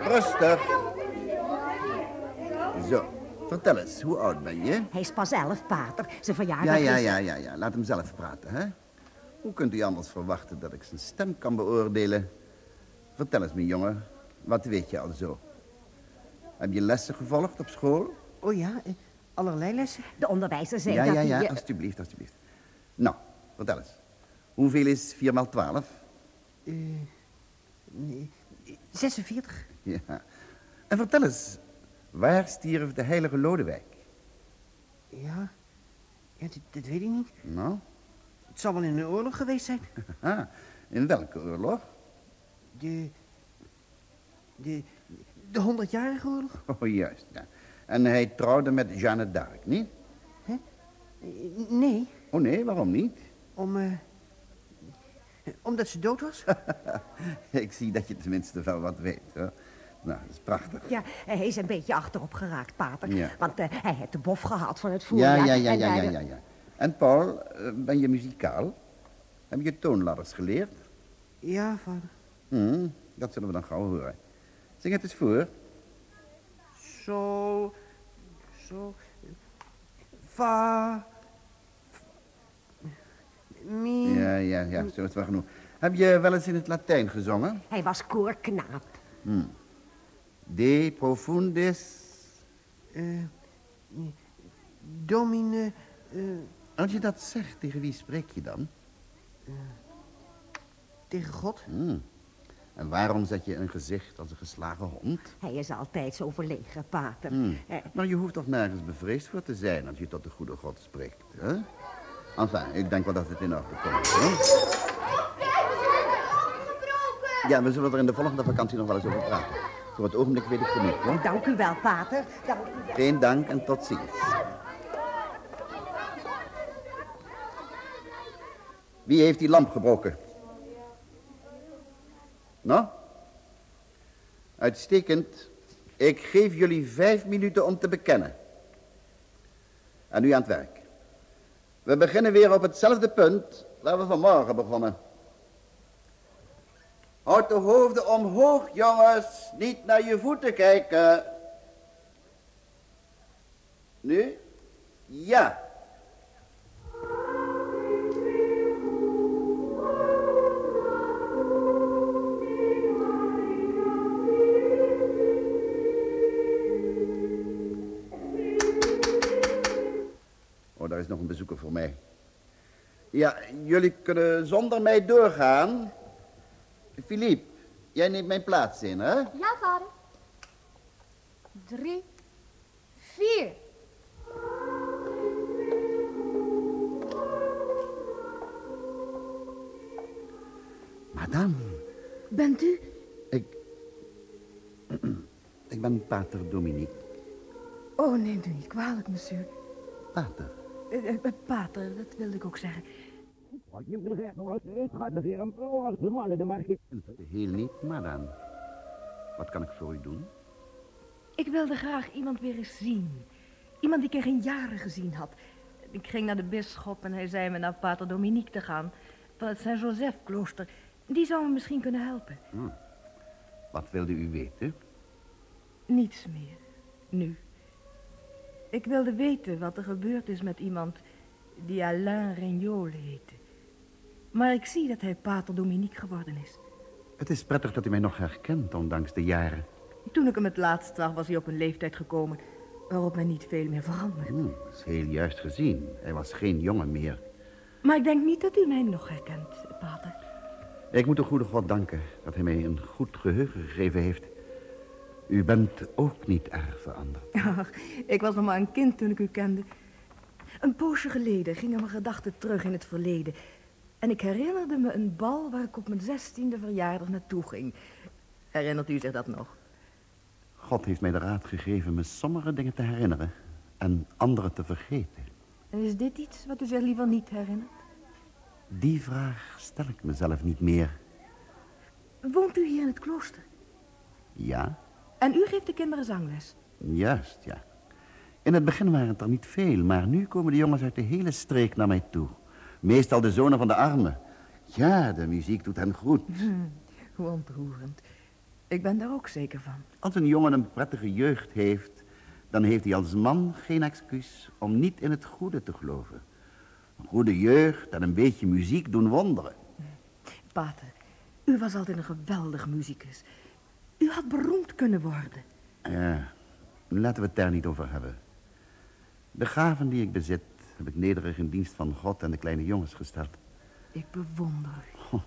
Rustig. Zo, vertel eens, hoe oud ben je? Hij is pas elf, pater. Zijn verjaardag Ja, ja, ja, ja, ja. Laat hem zelf praten, hè? Hoe kunt u anders verwachten dat ik zijn stem kan beoordelen? Vertel eens, mijn jongen. Wat weet je al zo? Heb je lessen gevolgd op school? Oh ja, allerlei lessen. De onderwijzer zei ja, dat ja, hij... ja, eh, alstublieft, alstublieft. Nou, vertel eens. Hoeveel is 4 maal 12? eh, nee, 46. Ja. En vertel eens, waar stierf de heilige Lodewijk? Ja, ja dat, dat weet ik niet. Nou, Het zal wel in een oorlog geweest zijn. ah, in welke oorlog? De... De... De honderdjarige oorlog? Oh, juist, ja. En hij trouwde met Jeanne d'Arc, niet? Eh, Nee, Oh nee, waarom niet? om... eh, omdat ze dood was. Ik zie dat je tenminste wel wat weet, hoor. Nou, dat is prachtig. Ja, hij is een beetje achterop geraakt, pater. Ja. Want eh, hij heeft de bof gehad van het Ja, voorjaar. ja, ja, ja, ja, ja, ja. En Paul, eh, ben je muzikaal? Heb je toonladders geleerd? Ja, vader. Hm, dat zullen we dan gauw horen. Zing het eens voor. Zo... Zo... Fa... Mi... Ja, ja, ja, zo is het wel genoeg. Heb je wel eens in het Latijn gezongen? Hij was koorknaap. Hm. De profundis. Eh, domine... eh, Als je dat zegt, tegen wie spreek je dan? tegen God. Hm. En waarom zet je een gezicht als een geslagen hond? Hij is altijd zo verlegen, pater. Hm. Eh, Maar je hoeft toch nergens bevreesd voor te zijn als je tot de goede God spreekt, hè? Enfin, ik denk wel dat het in orde komt, hè? Ja, we zullen er in de volgende vakantie nog wel eens over praten. Voor het ogenblik weet ik genoeg, hoor. dank u wel, pater. Dank u wel. Geen dank en tot ziens. Wie heeft die lamp gebroken? Nou? Uitstekend. Ik geef jullie vijf minuten om te bekennen. En nu aan het werk. We beginnen weer op hetzelfde punt waar we vanmorgen begonnen. Houd de hoofden omhoog, jongens. Niet naar je voeten kijken. Nu? Ja. Is nog een bezoeker voor mij. Ja, jullie kunnen zonder mij doorgaan. Philippe, jij neemt mijn plaats in, hè? Ja, vader. Drie, vier. Madame, Bent u? ik... ik ben pater Dominique. Oh, neemt u niet kwalijk, monsieur. Pater. Eh, eh, pater, dat wilde ik ook zeggen. Heel niet, madame. Wat kan ik voor u doen? Ik wilde graag iemand weer eens zien. Iemand die ik in geen jaren gezien had. Ik ging naar de bisschop en hij zei me naar pater Dominique te gaan. Van het Saint-Joseph-klooster. Die zou me misschien kunnen helpen. Hm. Wat wilde u weten? Niets meer. Nu. Ik wilde weten wat er gebeurd is met iemand die Alain Regnault heette. Maar ik zie dat hij pater Dominique geworden is. Het is prettig dat u mij nog herkent, ondanks de jaren. Toen ik hem het laatst zag, was hij op een leeftijd gekomen waarop mij niet veel meer verandert. Hm, dat is heel juist gezien. Hij was geen jongen meer. Maar ik denk niet dat u mij nog herkent, pater. Ik moet de goede God danken dat hij mij een goed geheugen gegeven heeft. U bent ook niet erg veranderd. Ach, ik was nog maar een kind toen ik u kende. Een poosje geleden gingen mijn gedachten terug in het verleden. En ik herinnerde me een bal waar ik op mijn zestiende verjaardag naartoe ging. Herinnert u zich dat nog? God heeft mij de raad gegeven me sommige dingen te herinneren en andere te vergeten. En is dit iets wat u zich liever niet herinnert? Die vraag stel ik mezelf niet meer. Woont u hier in het klooster? Ja, En u geeft de kinderen zangles? juist, ja. In het begin waren het er niet veel, maar nu komen de jongens uit de hele streek naar mij toe. Meestal de zonen van de armen. Ja, de muziek doet hen goed. Hm, hoe ontroerend. Ik ben daar ook zeker van. Als een jongen een prettige jeugd heeft, dan heeft hij als man geen excuus om niet in het goede te geloven. Een goede jeugd en een beetje muziek doen wonderen. Pater, u was altijd een geweldig muzikus. U had beroemd kunnen worden. Ja, laten we het daar niet over hebben. De gaven die ik bezit, heb ik nederig in dienst van God en de kleine jongens gesteld. Ik bewonder u.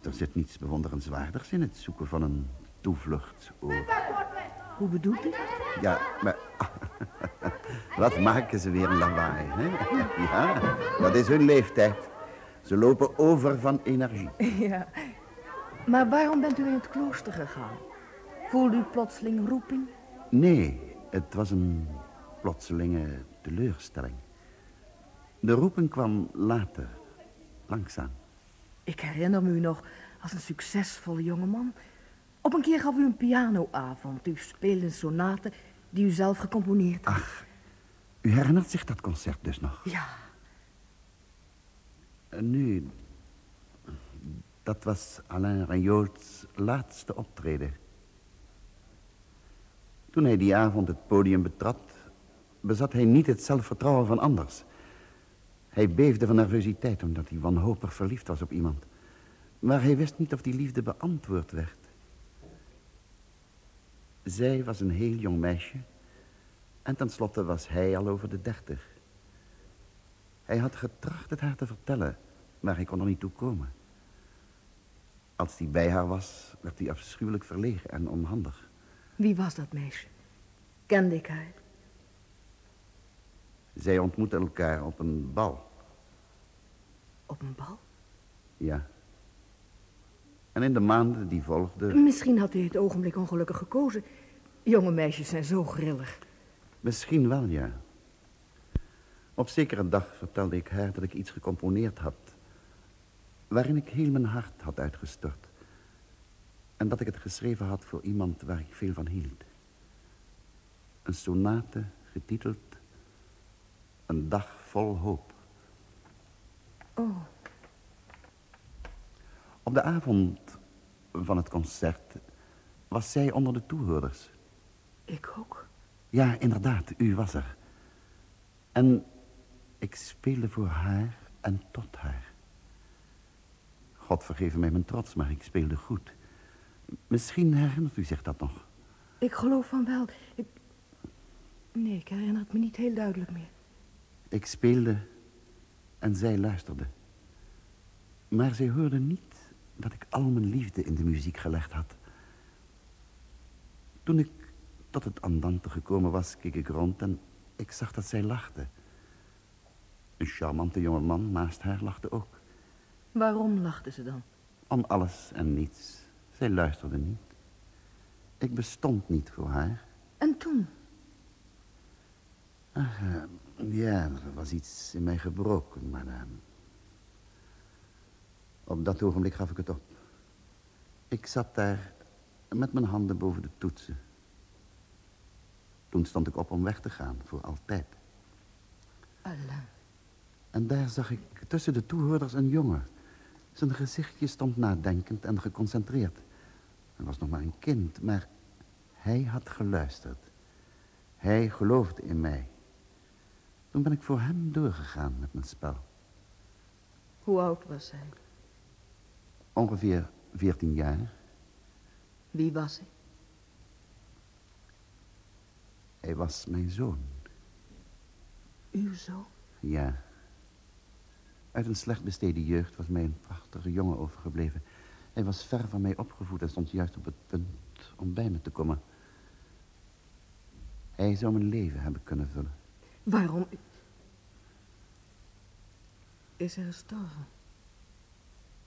Er zit niets bewonderenswaardigs in het zoeken van een toevluchtsoord. Hoe bedoelt u? Ja, maar... Wat maken ze weer een lawaai, hè? Ja, dat is hun leeftijd. Ze lopen over van energie. Ja. Maar waarom bent u in het klooster gegaan? Voelde u plotseling roeping? Nee, het was een plotselinge teleurstelling. De roeping kwam later, langzaam. Ik herinner me u nog als een succesvolle jongeman. Op een keer gaf u een pianoavond. U speelde een sonate die u zelf gecomponeerd had. Ach, u herinnert zich dat concert dus nog? Ja. En nu, dat was Alain Rayots laatste optreden. Toen hij die avond het podium betrad, bezat hij niet het zelfvertrouwen van anders. Hij beefde van nervositeit omdat hij wanhopig verliefd was op iemand. Maar hij wist niet of die liefde beantwoord werd. Zij was een heel jong meisje en tenslotte was hij al over de dertig. Hij had getracht het haar te vertellen, maar hij kon er niet toe komen. Als hij bij haar was, werd hij afschuwelijk verlegen en onhandig. Wie was dat meisje? Kende ik haar? Zij ontmoetten elkaar op een bal, Op een bal? ja. En in de maanden die volgden, Misschien had hij het ogenblik ongelukkig gekozen. Jonge meisjes zijn zo grillig. misschien wel, ja. Op zekere dag vertelde ik haar dat ik iets gecomponeerd had... waarin ik heel mijn hart had uitgestort. En dat ik het geschreven had voor iemand waar ik veel van hield. Een sonate getiteld Een dag vol hoop. Oh, Op de avond van het concert was zij onder de toehoorders. ik ook. Ja, inderdaad, u was er. En ik speelde voor haar en tot haar. God vergeef mij mijn trots, maar ik speelde goed. Misschien herinnert u zich dat nog. Ik geloof van wel. Ik... Nee, ik herinner het me niet heel duidelijk meer. Ik speelde en zij luisterde. Maar zij hoorde niet dat ik al mijn liefde in de muziek gelegd had. Toen ik tot het andante gekomen was, keek ik rond en ik zag dat zij lachte. Een charmante jonge man naast haar lachte ook. Waarom lachte ze dan? Om alles en niets. Zij luisterde niet. Ik bestond niet voor haar. En toen? Ach, eh, ja, er was iets in mij gebroken, maar... eh, op dat ogenblik gaf ik het op. Ik zat daar met mijn handen boven de toetsen. Toen stond ik op om weg te gaan, voor altijd. Alain. En daar zag ik tussen de toehoorders een jongen. Zijn gezichtje stond nadenkend en geconcentreerd. Hij was nog maar een kind, maar hij had geluisterd. Hij geloofde in mij. Toen ben ik voor hem doorgegaan met mijn spel. Hoe oud was hij? Ongeveer 14 jaar. Wie was hij? Hij was mijn zoon. Uw zoon? Ja. Uit een slecht besteden jeugd was mij een prachtige jongen overgebleven. Hij was ver van mij opgevoed en stond juist op het punt om bij me te komen. Hij zou mijn leven hebben kunnen vullen. Waarom? Is hij gestorven?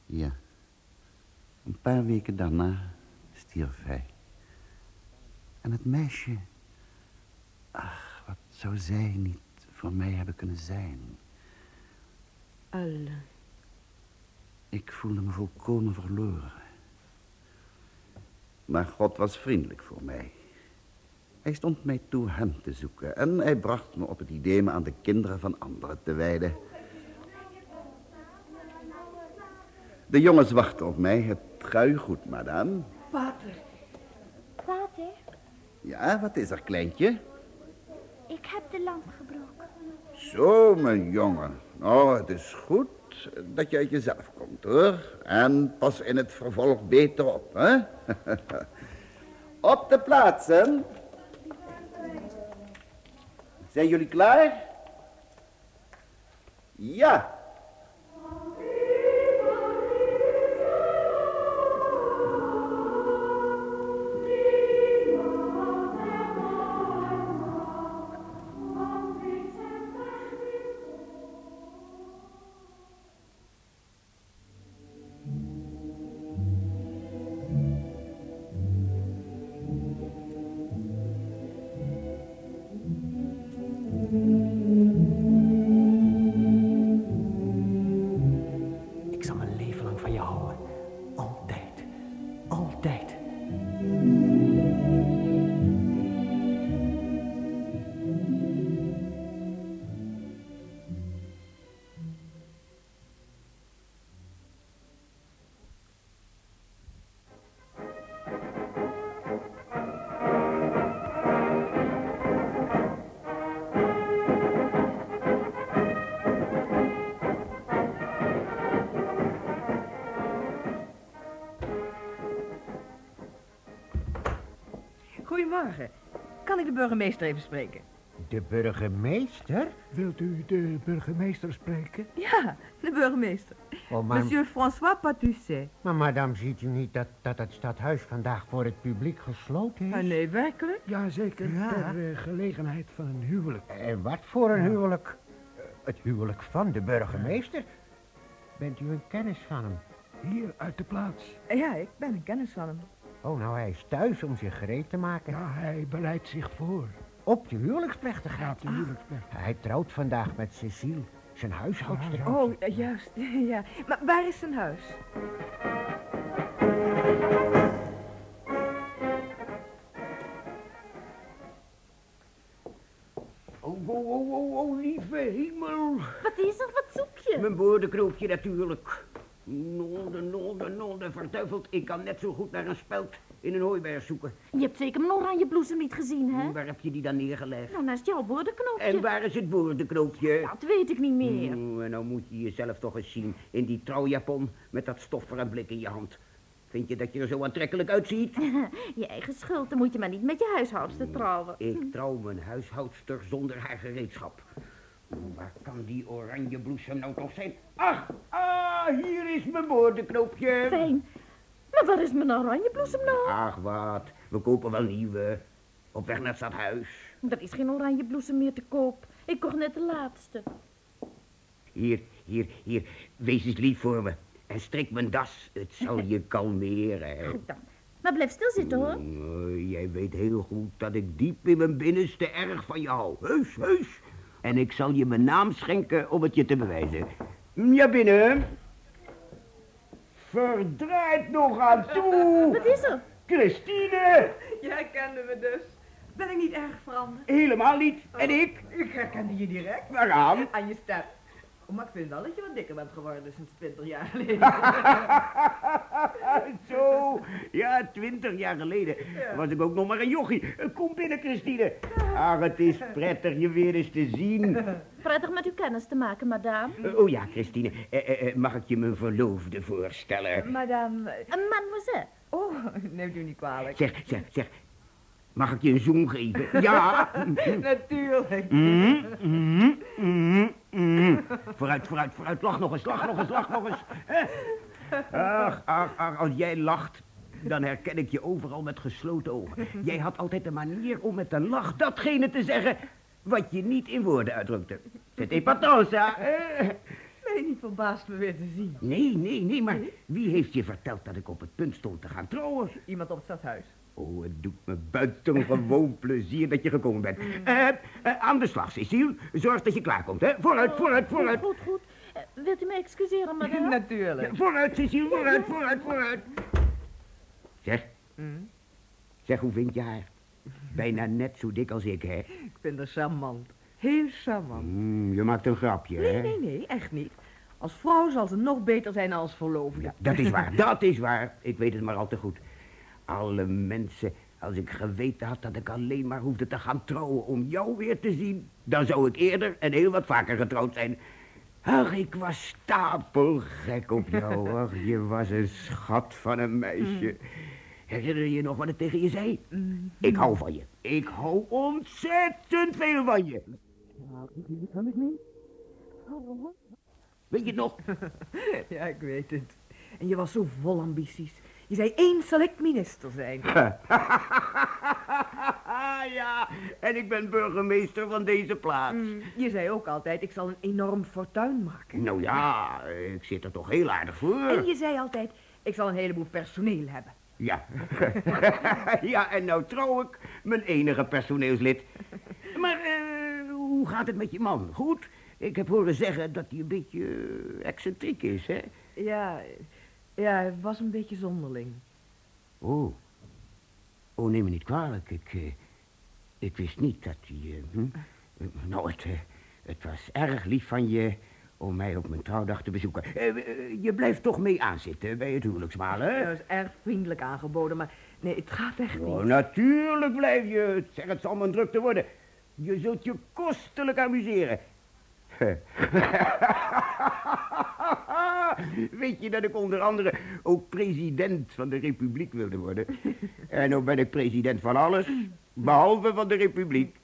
Ja. Een paar weken daarna stierf hij. En het meisje... Ach, wat zou zij niet voor mij hebben kunnen zijn? Alle. Ik voelde me volkomen verloren. Maar God was vriendelijk voor mij. Hij stond mij toe hem te zoeken en hij bracht me op het idee me aan de kinderen van anderen te wijden. De jongens wachten op mij. Het u goed, madame. Vater. Vater, Ja, wat is er, kleintje? ik heb de lamp gebroken. Zo, mijn jongen. Nou, het is goed dat je uit jezelf komt, hoor. En pas in het vervolg beter op, hè? op de plaatsen. Zijn jullie klaar? Ja. Burgemeester even spreken? De burgemeester? Wilt u de burgemeester spreken? Ja, de burgemeester. Oh, maar, Monsieur François Patusset. maar madame, ziet u niet dat, dat het stadhuis vandaag voor het publiek gesloten is? Ah, nee, werkelijk? Jazeker, Ja. ter eh, gelegenheid van een huwelijk. En wat voor een huwelijk? Eh, Het huwelijk van de burgemeester? Bent u een kennis van hem? Hier uit de plaats. Ja, ik ben een kennis van hem. Oh, nou, hij is thuis om zich gereed te maken. Ja, hij bereidt zich voor. Op de huwelijksplechtigheid. Op de huwelijksplechtigheid. Hij trouwt vandaag met Cecile, zijn huishoudster. Oh, ja, juist. Ja. Maar waar is zijn huis? Oh, oh, oh, oh, oh, lieve hemel. Wat is er? Wat zoek je? Mijn boordenknoopje natuurlijk. Nolde, nolde, nolde, verduiveld. Ik kan net zo goed naar een speld in een hooiberg zoeken. Je hebt zeker mijn oranje bloesem niet gezien, hè? Waar heb je die dan neergelegd? Nou, naast jouw boordenknoopje. En waar is het boordenknoopje? Dat weet ik niet meer. Mm, nou moet je jezelf toch eens zien in die trouwjapon met dat stof voor een blik in je hand. Vind je dat je er zo aantrekkelijk uitziet? je eigen schuld, dan moet je maar niet met je huishoudster trouwen. Ik trouw mijn huishoudster zonder haar gereedschap. Waar kan die oranje bloesem nou toch zijn? Ach, ah, hier is mijn boordenknoopje. Fijn. Maar waar is mijn oranje bloesem nou? Ach, wat. We kopen wel nieuwe. Op weg naar het stadhuis. Er is geen oranje bloesem meer te koop. Ik kocht net de laatste. Hier, hier, hier. Wees eens lief voor me. En strik mijn das. Het zal je kalmeren. Goed dan. Maar blijf stilzitten, hoor. Oh, jij weet heel goed dat ik diep in mijn binnenste erg van je hou. Heus, heus. En ik zal je mijn naam schenken om het je te bewijzen. Ja, binnen. Verdraait nog aan toe. Wat is er? Christine. Jij kende me dus. Ben ik niet erg veranderd? Helemaal niet. En ik? Ik herkende je direct. Waaraan? Aan je stem. Oh, maar ik vind wel dat je wat dikker bent geworden sinds 20 jaar geleden. Zo, ja, twintig jaar geleden was ik ook nog maar een jochie. Kom binnen, Christine. Ach, het is prettig je weer eens te zien. Prettig met u kennis te maken, madame. Eh, oh ja, Christine, eh, eh, eh, mag ik je mijn verloofde voorstellen? Madame... Een mademoiselle. Oh, neemt u niet kwalijk. Zeg, zeg, zeg. Mag ik je een zoen geven? Ja. Natuurlijk. Mhm, mhm, mhm. Vooruit, vooruit, vooruit. Lach nog eens, lach nog eens, lach nog eens. Ach, ach, ach, als jij lacht, dan herken ik je overal met gesloten ogen. Jij had altijd een manier om met een lach datgene te zeggen wat je niet in woorden uitdrukte. C'est épatant, ça. Je niet verbaasd me weer te zien? Nee, nee, nee, maar wie heeft je verteld dat ik op het punt stond te gaan trouwen? Iemand op het stadhuis. Oh, het doet me buitengewoon plezier dat je gekomen bent. Eh, eh, aan de slag, Cecile. Zorg dat je klaarkomt, hè. Vooruit, vooruit, vooruit. Goed, goed. Eh, wilt u mij excuseren, madame? Natuurlijk. Ja, vooruit, Cecile, vooruit, vooruit, vooruit. Zeg, Mm. zeg, hoe vind je haar? Bijna net zo dik als ik, hè? Ik vind haar charmant. Heel charmant. Mm, je maakt een grapje, Nee, hè? nee, nee, echt niet. Als vrouw zal ze nog beter zijn dan als verloofde. Dat is waar, dat is waar. Ik weet het maar al te goed. Alle mensen, als ik geweten had dat ik alleen maar hoefde te gaan trouwen om jou weer te zien, dan zou ik eerder en heel wat vaker getrouwd zijn. Ach, ik was stapelgek op jou. Ach, je was een schat van een meisje. Herinner je je nog wat ik tegen je zei? Ik hou van je. Ik hou ontzettend veel van je. kan ik niet. Weet je het nog? ja, ik weet het. En je was zo vol ambities. Je zei, zal ik minister zijn. ja, en ik ben burgemeester van deze plaats. Mm, je zei ook altijd, ik zal een enorm fortuin maken. Nou ja, ik zit er toch heel aardig voor. En je zei altijd, ik zal een heleboel personeel hebben. Ja. ja, en nou trouw ik mijn enige personeelslid. Maar eh, hoe gaat het met je man? Goed? Ik heb horen zeggen dat hij een beetje eh, excentriek is, hè? Ja, ja, het was een beetje zonderling. Oh. Oh, neem me niet kwalijk. Ik, eh, ik wist niet dat hij... eh, hm? Eh, Nou, het, eh, het was erg lief van je om mij op mijn trouwdag te bezoeken. Je blijft toch mee aanzitten bij het huwelijksmaal, hè? Dat is erg vriendelijk aangeboden, maar nee, het gaat echt Oh, niet. natuurlijk blijf je. Zeg, het zal me druk te worden. Je zult je kostelijk amuseren. Weet je dat ik onder andere ook president van de republiek wilde worden? En nu ben ik president van alles, behalve van de republiek.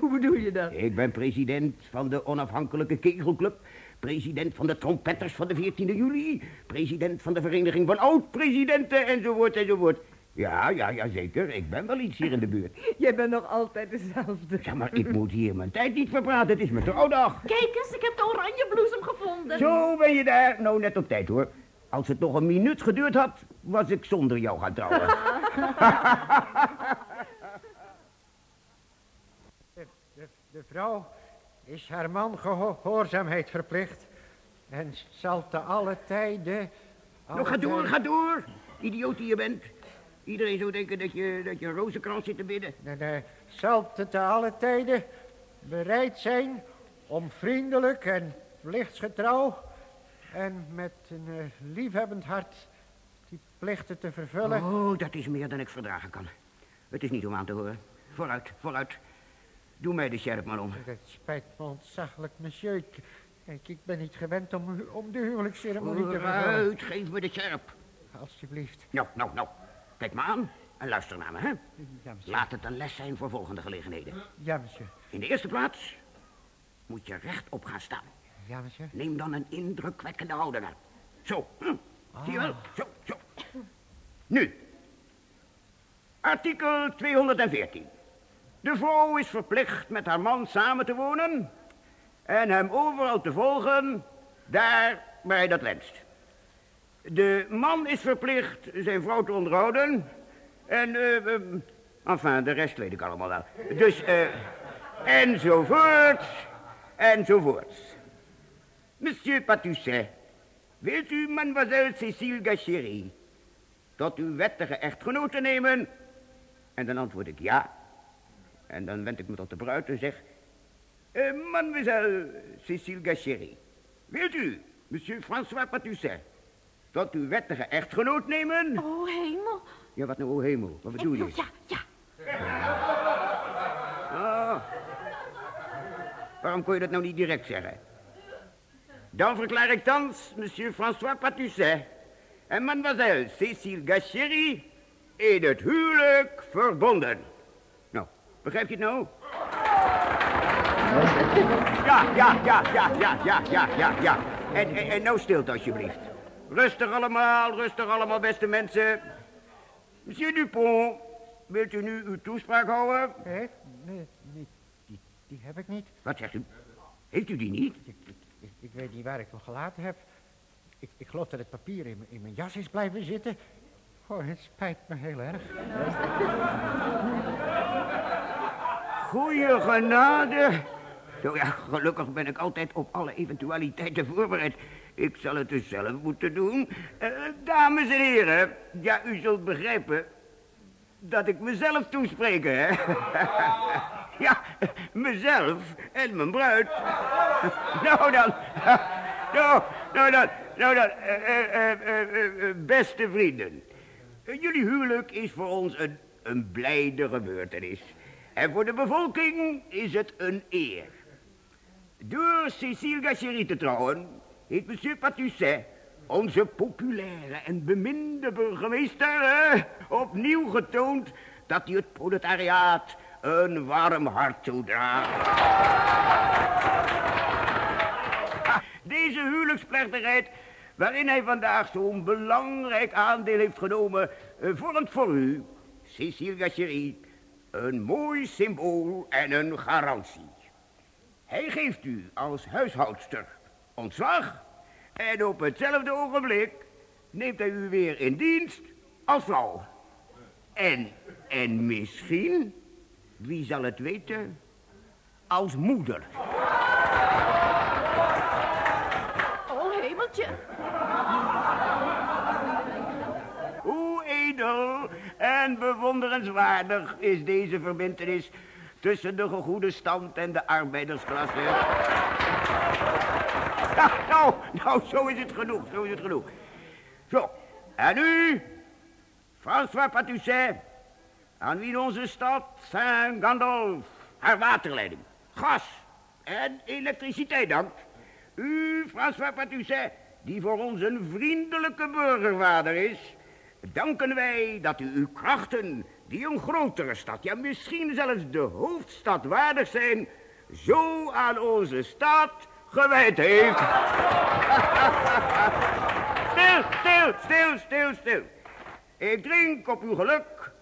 Hoe bedoel je dat? Ik ben president van de onafhankelijke kegelclub. President van de trompetters van de 14e juli. President van de vereniging van oud-presidenten enzovoort enzovoort. Ja, ja, ja, zeker. Ik ben wel iets hier in de buurt. Jij bent nog altijd dezelfde. Ja, maar ik moet hier mijn tijd niet verpraten. Het is mijn trouwdag. Kijk eens, ik heb de oranje bloesem gevonden. Zo ben je daar. Nou, net op tijd hoor. Als het nog een minuut geduurd had, was ik zonder jou gaan trouwen. De, de, de vrouw is haar man gehoorzaamheid verplicht. En zal te alle tijden... Nou, ga door, ga door. Idioot die je bent. Iedereen zou denken dat je, dat je een rozenkrans zit te bidden. Nee, nee, zal te, te alle tijden bereid zijn om vriendelijk en plichtsgetrouw en met een eh, liefhebbend hart die plichten te vervullen. Oh, dat is meer dan ik verdragen kan. Het is niet om aan te horen. Vooruit, vooruit. Doe mij de sjerp maar om. Het spijt me ontzaglijk, monsieur. Kijk, ik ben niet gewend om, om de huwelijksceremonie te vervullen. Vooruit, geef me de sjerp. Alsjeblieft. Nou, nou, nou. Kijk me aan en luister naar me, hè. Ja. Laat het een les zijn voor volgende gelegenheden. Ja, monsieur. In de eerste plaats moet je rechtop gaan staan. Ja, monsieur. Neem dan een indrukwekkende houding aan. Zo, hm. zie je wel? Zo, zo. Nu, artikel 214. De vrouw is verplicht met haar man samen te wonen en hem overal te volgen, daar waar hij dat wenst. De man is verplicht zijn vrouw te onderhouden en, eh, eh, enfin, de rest weet ik allemaal wel. Dus, eh, enzovoort, enzovoort. Monsieur Patousset, wilt u mademoiselle Cécile Gachéry tot uw wettige echtgenote nemen? En dan antwoord ik ja. En dan wend ik me tot de bruid en zeg... eh, mademoiselle Cécile Gachéry, wilt u, monsieur François Patousset, tot uw wettige echtgenoot nemen? Oh, hemel. Ja, wat nou, oh hemel, wat bedoel je? Ja, ja. Ah. Waarom kon je dat nou niet direct zeggen? Dan verklaar ik thans monsieur François Patousset en mademoiselle Cécile Gachéry in het huwelijk verbonden. Nou, begrijp je het nou? Ja, ja, ja, ja, ja, ja, ja, ja, ja. En, en, en nou stilte alsjeblieft. Rustig allemaal, rustig allemaal, beste mensen. Monsieur Dupont, wilt u nu uw toespraak houden? Hé? Nee, nee die, die heb ik niet. Wat zegt u? Heeft u die niet? Ik, ik, ik weet niet waar ik hem gelaten heb. Ik, ik geloof dat het papier in, mijn- in mijn jas is blijven zitten. Oh, het spijt me heel erg. Goeie genade. Zo ja, gelukkig ben ik altijd op alle eventualiteiten voorbereid. Ik zal het dus zelf moeten doen. Eh, dames en heren, ja, u zult begrijpen dat ik mezelf toespreek, hè? ja, mezelf en mijn bruid. nou dan, nou, nou dan, nou dan, eh, eh, beste vrienden. Jullie huwelijk is voor ons een, een blijde gebeurtenis. En voor de bevolking is het een eer. Door Cécile Gachéry te trouwen, heeft monsieur Patusset, onze populaire en beminde burgemeester, eh, opnieuw getoond dat hij het proletariaat een warm hart toedraagt. Deze huwelijksplechtigheid, waarin hij vandaag zo'n belangrijk aandeel heeft genomen, eh, vormt voor u, Cécile Gachéry, een mooi symbool en een garantie. Hij geeft u als huishoudster ontslag en op hetzelfde ogenblik neemt hij u weer in dienst als vrouw. En, en misschien, wie zal het weten, als moeder. Oh, hemeltje. Hoe edel en bewonderenswaardig is deze verbintenis tussen de gegoede stand en de arbeidersklasse. Nou, nou, zo is het genoeg, zo is het genoeg. Zo, en nu, François Patusset, aan wie onze stad Saint-Gandolf haar waterleiding, gas en elektriciteit dankt. U, François Patusset, die voor ons een vriendelijke burgervader is, danken wij dat u uw krachten, die een grotere stad, ja misschien zelfs de hoofdstad waardig zijn, zo aan onze stad gewijd heeft. stil, stil, stil, stil, stil. Ik drink op uw geluk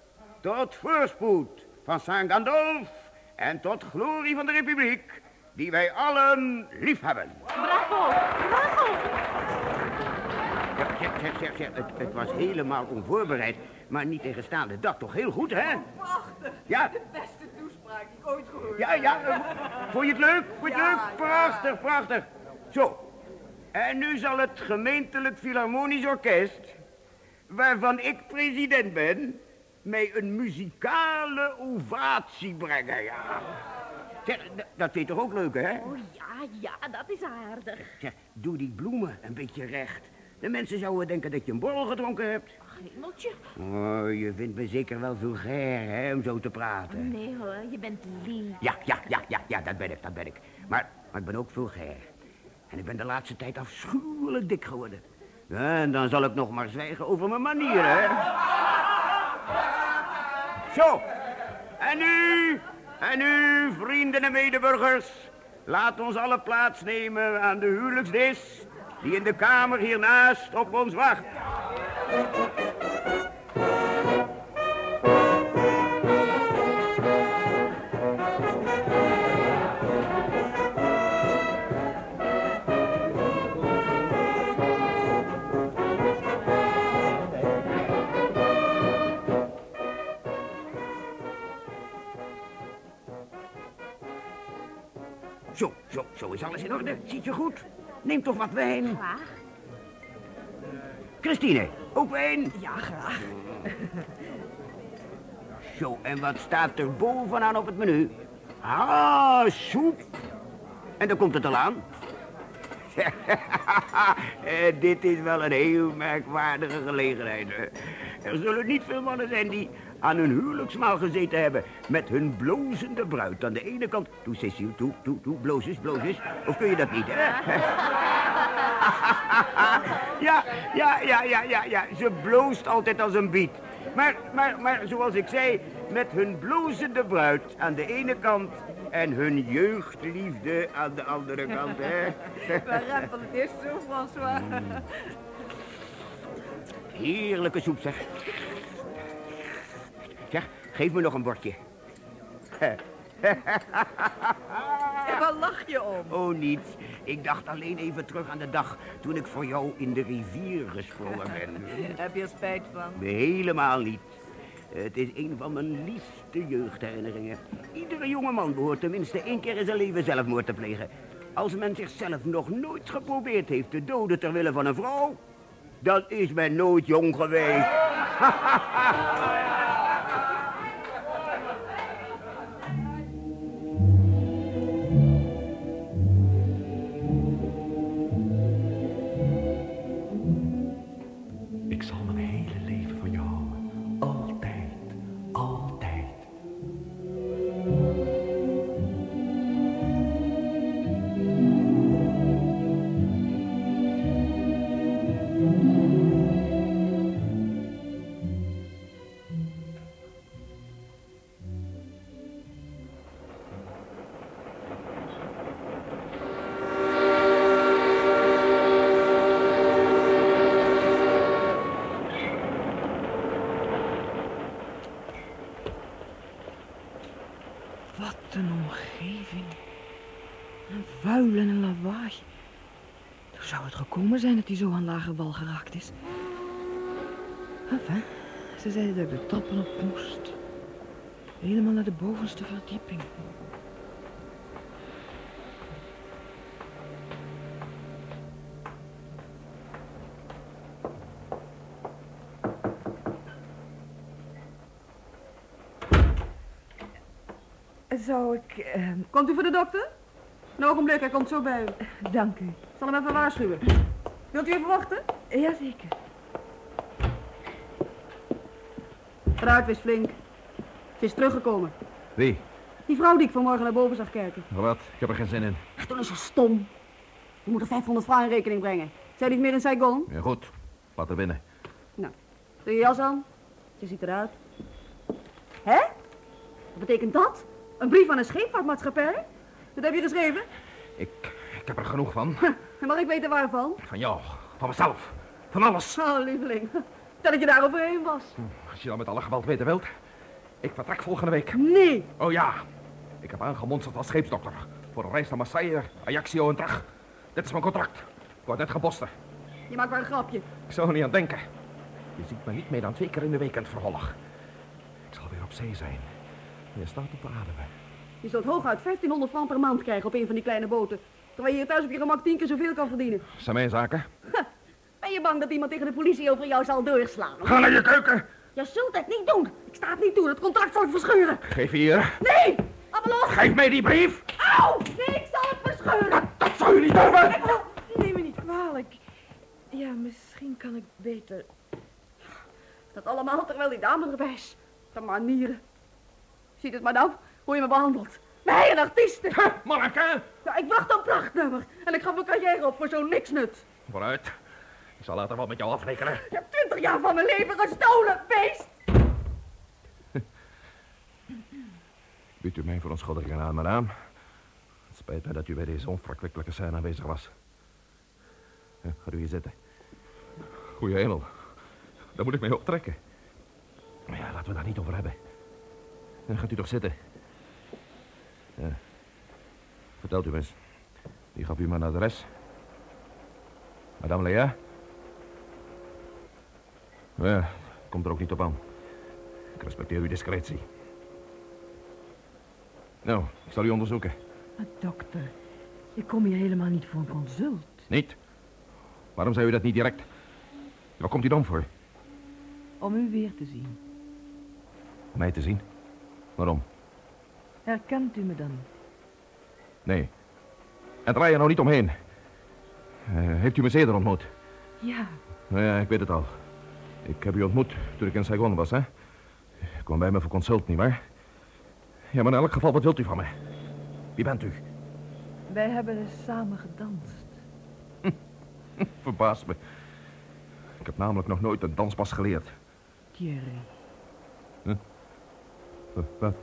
tot voorspoed van Saint Gandolf en tot glorie van de republiek, die wij allen lief hebben. Bravo, bravo. Ja, zeg, zeg, zeg, zeg, het, het was helemaal onvoorbereid, maar niet tegenstaande dat toch heel goed, hè? Prachtig. Ja. De beste toespraak die ik ooit gehoord Ja, ja, eh, vond je het leuk? Vond je het Ja, leuk? Prachtig, prachtig. Zo, en nu zal het gemeentelijk Philharmonisch Orkest, waarvan ik president ben, mij een muzikale ovatie brengen, ja. Zeg, dat vind je toch ook leuk, hè? Oh ja, ja, dat is aardig. Zeg, doe die bloemen een beetje recht. De mensen zouden denken dat je een borrel gedronken hebt. Hemeltje. Oh, je vindt me zeker wel vulgair, hè, om zo te praten. Nee hoor, je bent lief. Ja, ja, ja, ja, ja, dat ben ik, dat ben ik. Maar, maar ik ben ook vulgair. En ik ben de laatste tijd afschuwelijk dik geworden. Ja, en dan zal ik nog maar zwijgen over mijn manieren, hè. Zo, en nu, en nu, vrienden en medeburgers, laat ons alle plaatsnemen aan de huwelijksdis die in de kamer hiernaast op ons wacht. Zo, zo, zo is alles in orde. Ziet je goed? Neem toch wat wijn. Christine, ook wijn? Ja, graag. Zo, en wat staat er bovenaan op het menu? Ah, soep. En dan komt het al aan. Eh, dit is wel een heel merkwaardige gelegenheid. Er zullen niet veel mannen zijn die aan hun huwelijksmaal gezeten hebben... met hun blozende bruid aan de ene kant... Toe, Cecile, toe, toe, toe, bloos eens. Of kun je dat niet, hè? ja, ja, ja, ja, ja, ja. Ze bloost altijd als een biet. Maar, maar, maar zoals ik zei, met hun blozende bruid aan de ene kant en hun jeugdliefde aan de andere kant, hè? We rempelen het eerst zo, François. Heerlijke soep, zeg. Zeg, geef me nog een bordje. En waar lach je om? Oh, niets. Ik dacht alleen even terug aan de dag toen ik voor jou in de rivier gesprongen ben. Heb je er spijt van? Helemaal niet. Het is een van mijn liefste jeugdherinneringen. Iedere jongeman behoort tenminste één keer in zijn leven zelfmoord te plegen. Als men zichzelf nog nooit geprobeerd heeft te doden ter wille van een vrouw... dan is men nooit jong geweest. gekomen zijn dat hij zo aan lage wal geraakt is? Enfin, ze zeiden dat ik de trappen op moest. Helemaal naar de bovenste verdieping. Zou ik... ehm, Komt u voor de dokter? Een ogenblik, hij komt zo bij u. Dank u. Ik zal hem even waarschuwen. Wilt u even wachten? Jazeker. Eruit, wees flink. Ze is teruggekomen. Wie? Die vrouw die ik vanmorgen naar boven zag kijken. Wat? Ik heb er geen zin in. Ach, toen is ze stom. Je moet er 500 francs in rekening brengen. Zij niet meer in Saigon? Ja, goed. Laat haar binnen. Nou, doe je jas aan. Ze ziet eruit. Hè? Wat betekent dat? Een brief aan een scheepvaartmaatschappij? Dat heb je geschreven? Ik, ik heb er genoeg van. En mag ik weten waarvan? Van jou. Van mezelf. Van alles. Oh, lieveling. Dat je daar overheen was. Als je dan met alle geweld weten wilt. Ik vertrek volgende week. Nee. Oh ja. Ik heb aangemonsterd als scheepsdokter. Voor een reis naar Marseille, Ajaccio en terug. Dit is mijn contract. Ik word net gebosten. Je maakt maar een grapje. Ik zou er niet aan denken. Je ziet me niet meer dan twee keer in de week in het vervolg. Ik zal weer op zee zijn. Je staat op te ademen. Je zult hooguit 1500 francs per maand krijgen op een van die kleine boten. Terwijl je hier thuis op je gemak tien keer zoveel kan verdienen. Zijn mijn zaken? Ben je bang dat iemand tegen de politie over jou zal doorslaan? Ga naar je keuken! Je zult het niet doen. Ik sta het niet toe. Het contract zal ik verscheuren. Geef hier. Nee! Los! Geef mij die brief! Auw! Nee, ik zal het verscheuren! Dat zou je niet durven! Neem me niet kwalijk. Ja, misschien kan ik beter... Dat allemaal terwijl die dame erbij is. De manieren. Ziet het maar nou, hoe je me behandelt. Mij, een artiest. Manneke! Ja, ik wacht op prachtnummer. En ik ga mijn carrière op voor zo'n niksnut. Vooruit. Ik zal later wel met jou afrekenen. Je hebt twintig jaar van mijn leven gestolen, beest! Biedt u mijn verontschuldigingen aan, madame. Het spijt mij dat u bij deze onverkwikkelijke scène aanwezig was. Ja, ga u hier zitten. Goeie hemel. Daar moet ik mee optrekken. Maar ja, laten we daar niet over hebben. Dan gaat u toch zitten. Ja. Vertelt u eens. Wie gaf u mijn adres? Madame Lea? Ja, komt er ook niet op aan. Ik respecteer uw discretie. Nou, ik zal u onderzoeken. Maar dokter, ik kom hier helemaal niet voor een consult. Niet? Waarom zei u dat niet direct? Waar komt u dan voor? Om u weer te zien. Mij te zien? Waarom? Herkent u me dan? Nee. En draai er nou niet omheen. Eh, heeft u me eerder ontmoet? Ja, Nou ja, ik weet het al. Ik heb u ontmoet toen ik in Saigon was, hè? U kwam bij me voor consult, nietwaar? Ja, maar in elk geval, wat wilt u van me? Wie bent u? wij hebben samen gedanst. Verbaast me. Ik heb namelijk nog nooit een danspas geleerd. Thierry, Huh? Wat?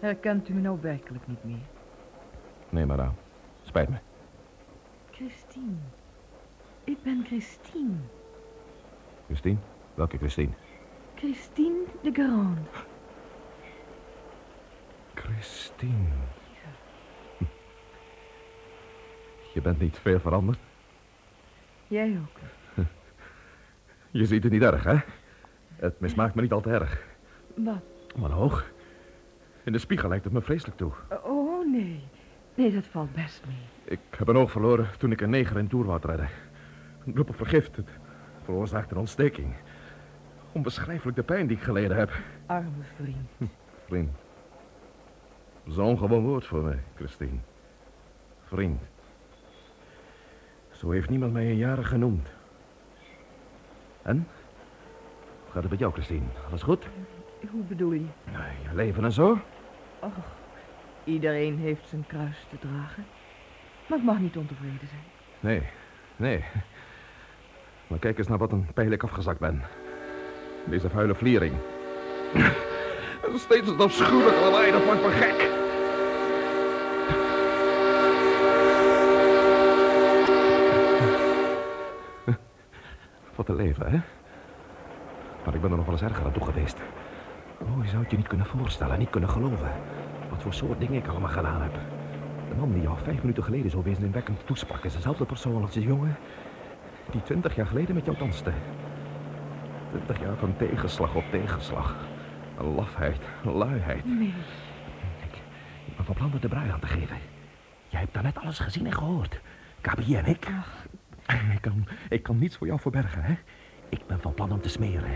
Herkent u me nou werkelijk niet meer? Nee, madame. Spijt me. Christine. Ik ben Christine. Christine? Welke Christine? Christine de Garonne. Christine. Hm. Je bent niet veel veranderd. Jij ook. Je ziet het niet erg, hè? Het mismaakt me niet al te erg. Wat? Maar hoog. In de spiegel lijkt het me vreselijk toe. Oh, nee. Nee, dat valt best mee. Ik heb een oog verloren toen ik een neger in Toer wou redden. Een druppel vergift. Het veroorzaakte een ontsteking. Onbeschrijfelijk de pijn die ik geleden heb. Arme vriend. Vriend. Zo'n gewoon woord voor mij, Christine. Vriend. Zo heeft niemand mij in jaren genoemd. En? Hoe gaat het met jou, Christine? Alles goed? Hoe bedoel je? Je leven en zo? Och, iedereen heeft zijn kruis te dragen. Maar ik mag niet ontevreden zijn. Nee, nee. Maar kijk eens naar wat een pijl ik afgezakt ben. Deze vuile vliering. En Steeds het afschuwelijke lawaai, dat maakt me gek. Wat een leven, hè? Maar ik ben er nog wel eens erger aan toe geweest. Oh, je zou het je niet kunnen voorstellen, niet kunnen geloven. Wat voor soort dingen ik allemaal gedaan heb. De man die jou vijf minuten geleden zo wezenwekkend toesprak... is dezelfde persoon als die jongen... die twintig jaar geleden met jou danste. Twintig jaar van tegenslag op tegenslag. Een lafheid, een luiheid. Nee. Ik ben van plan er de brui aan te geven. Jij hebt daarnet alles gezien en gehoord. Gabi en ik. Ik kan, ik kan niets voor jou verbergen, hè? Ik ben van plan om te smeren.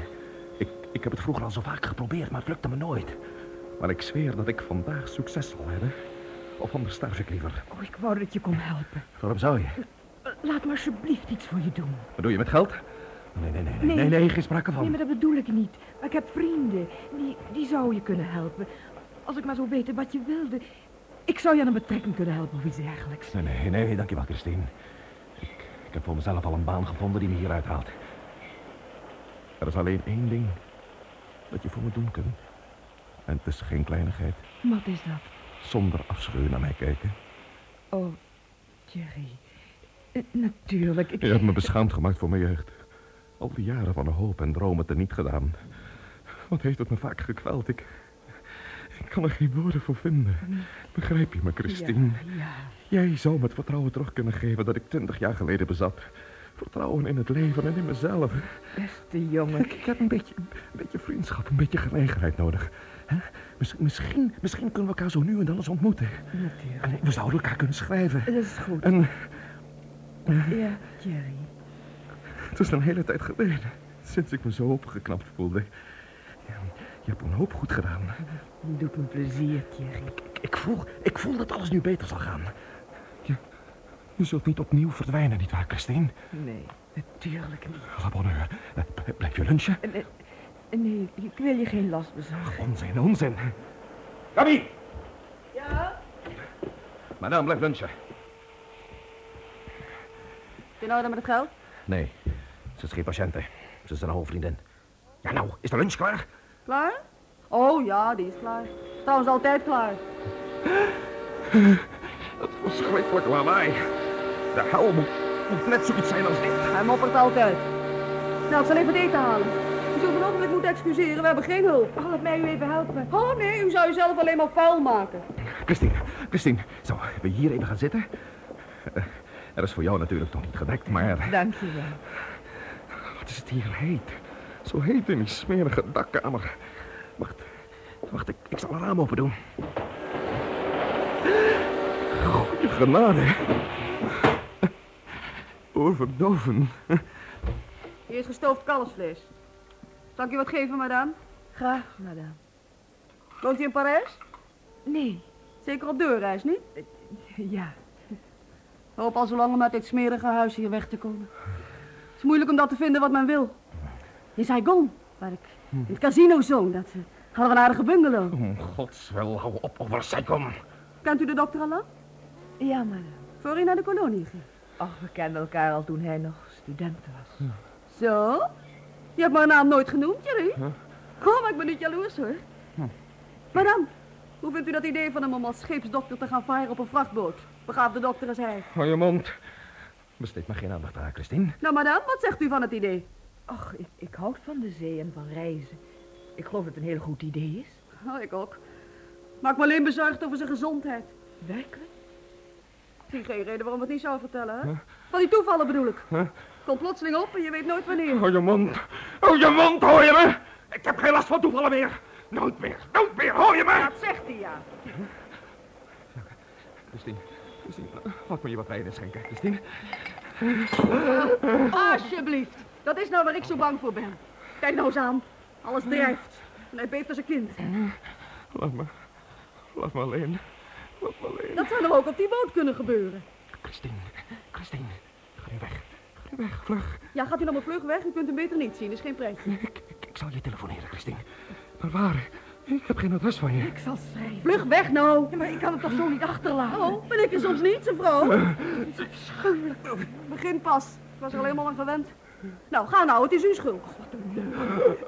Ik, ik heb het vroeger al zo vaak geprobeerd, maar het lukte me nooit. Maar ik zweer dat ik vandaag succes zal hebben. Of anders sterf ik liever. Oh, ik wou dat je kon helpen. Waarom zou je? Laat me alsjeblieft iets voor je doen. Wat doe je met geld? Nee, nee, nee, nee, nee, nee, geen sprake van. Nee, maar dat bedoel ik niet. Maar ik heb vrienden. Die, die zou je kunnen helpen. Als ik maar zou weten wat je wilde. Ik zou je aan een betrekking kunnen helpen of iets dergelijks. Nee, nee, nee, dankjewel, Christine. Ik, ik heb voor mezelf al een baan gevonden die me hieruit haalt. Er is alleen één ding dat je voor me doen kunt. En het is geen kleinigheid. Wat is dat? Zonder afschuw naar mij kijken. Oh, Jerry. Eh, natuurlijk. Ik... Je hebt me beschaamd gemaakt voor mijn jeugd. Al die jaren van hoop en dromen teniet gedaan. Wat heeft het me vaak gekweld. Ik, ik kan er geen woorden voor vinden. Begrijp je me, Christine? Ja, ja. Jij zou me het vertrouwen terug kunnen geven dat ik twintig jaar geleden bezat. Vertrouwen in het leven en in mezelf. Beste jongen. Ik, ik heb een beetje, een beetje vriendschap, een beetje genegenheid nodig. Hè? Miss- misschien, misschien kunnen we elkaar zo nu en dan eens ontmoeten. Natuurlijk. En we zouden elkaar kunnen schrijven. Dat is goed. En Ja, Jerry. het is een hele tijd geleden, sinds ik me zo opgeknapt voelde. Ja, je hebt een hoop goed gedaan. Doet me plezier, Jerry. Ik, ik, voel, ik voel dat alles nu beter zal gaan. Je, je zult niet opnieuw verdwijnen, nietwaar, Christine? Nee, natuurlijk niet. La. Eh, Blijf je lunchen? Eh, Nee, ik wil je geen last bezorgen. Onzin, onzin. Gabi! Ja? Madame, blijf lunchen. In orde met het geld? Nee, ze is geen patiënte. Ze is een oude vriendin. Ja, nou, is de lunch klaar? Klaar? Oh ja, die is klaar. Is Trouwens altijd klaar. Dat verschrikkelijk lawaai. De hel moet, moet net zoiets zijn als dit. Hij moppert altijd. Nou, ik zal even het eten halen. U zult van ogenblik moeten excuseren, we hebben geen hulp. Oh, laat mij u even helpen. Oh nee, u zou jezelf alleen maar vuil maken. Christine, Christine, zo, we hier even gaan zitten? Eh, er is voor jou natuurlijk nog niet gedekt, maar... Dank je wel. Wat is het hier heet? Zo heet in die smerige dakkamer. Wacht, wacht, ik, ik zal een raam open doen. Goeie genade. Oorverdoven. Hier is gestoofd kalfsvlees. Zal ik u wat geven, madame? Graag, madame. Woont u in Parijs? Nee. Zeker op deurreis, niet? Ja. Ik hoop al zo lang om uit dit smerige huis hier weg te komen. Het is moeilijk om dat te vinden wat men wil. In Saigon, waar ik in het casino zoon, dat eh, hadden we een aardige bungalow. Om gods wil, hou op over Saigon. Kent u de dokter al lang? Ja, madame. Voor u naar de kolonie ging. Ach, we kenden elkaar al toen hij nog student was. Zo? Je hebt mijn naam nooit genoemd, Jerry. Oh, maar ik ben niet jaloers, hoor. Madame, hoe vindt u dat idee van hem om als scheepsdokter te gaan varen op een vrachtboot? Begaafde dokter als hij. Hou je mond. Besteed maar geen aandacht aan, Christine. Nou, madame, wat zegt u van het idee? Ach, ik, ik houd van de zee en van reizen. Ik geloof dat het een heel goed idee is. Oh, ik ook. Maak me alleen bezorgd over zijn gezondheid. Werkelijk? Ik zie geen reden waarom het niet zou vertellen, hè? Van die toevallen bedoel ik. Huh? Komt plotseling op en je weet nooit wanneer. Hou je mond. Hou je mond, hoor je me? Ik heb geen last van toevallen meer. Nooit meer, nooit meer, hoor je me? Dat zegt hij, ja. Christine, Christine, laat me je wat wijn schenken, Christine. Alsjeblieft. Dat is nou waar ik zo bang voor ben. Kijk nou eens aan. Alles drijft. En hij beeft als een kind. Laat me, laat me alleen. Dat zou er ook op die boot kunnen gebeuren. Christine, Christine, ga nu weg. Ga nu weg, vlug. Ja, gaat u nou maar vlug weg? U kunt hem beter niet zien. is geen pretje. Ik zal je telefoneren, Christine. Maar waar? Ik heb geen adres van je. Ik zal schrijven. Vlug weg nou. Ja, maar ik kan het toch zo niet achterlaten? Oh, ben ik er soms niet, zijn vrouw? Het is afschuwelijk. Begin pas. Ik was er al helemaal aan gewend. Nou, ga nou. Het is uw schuld.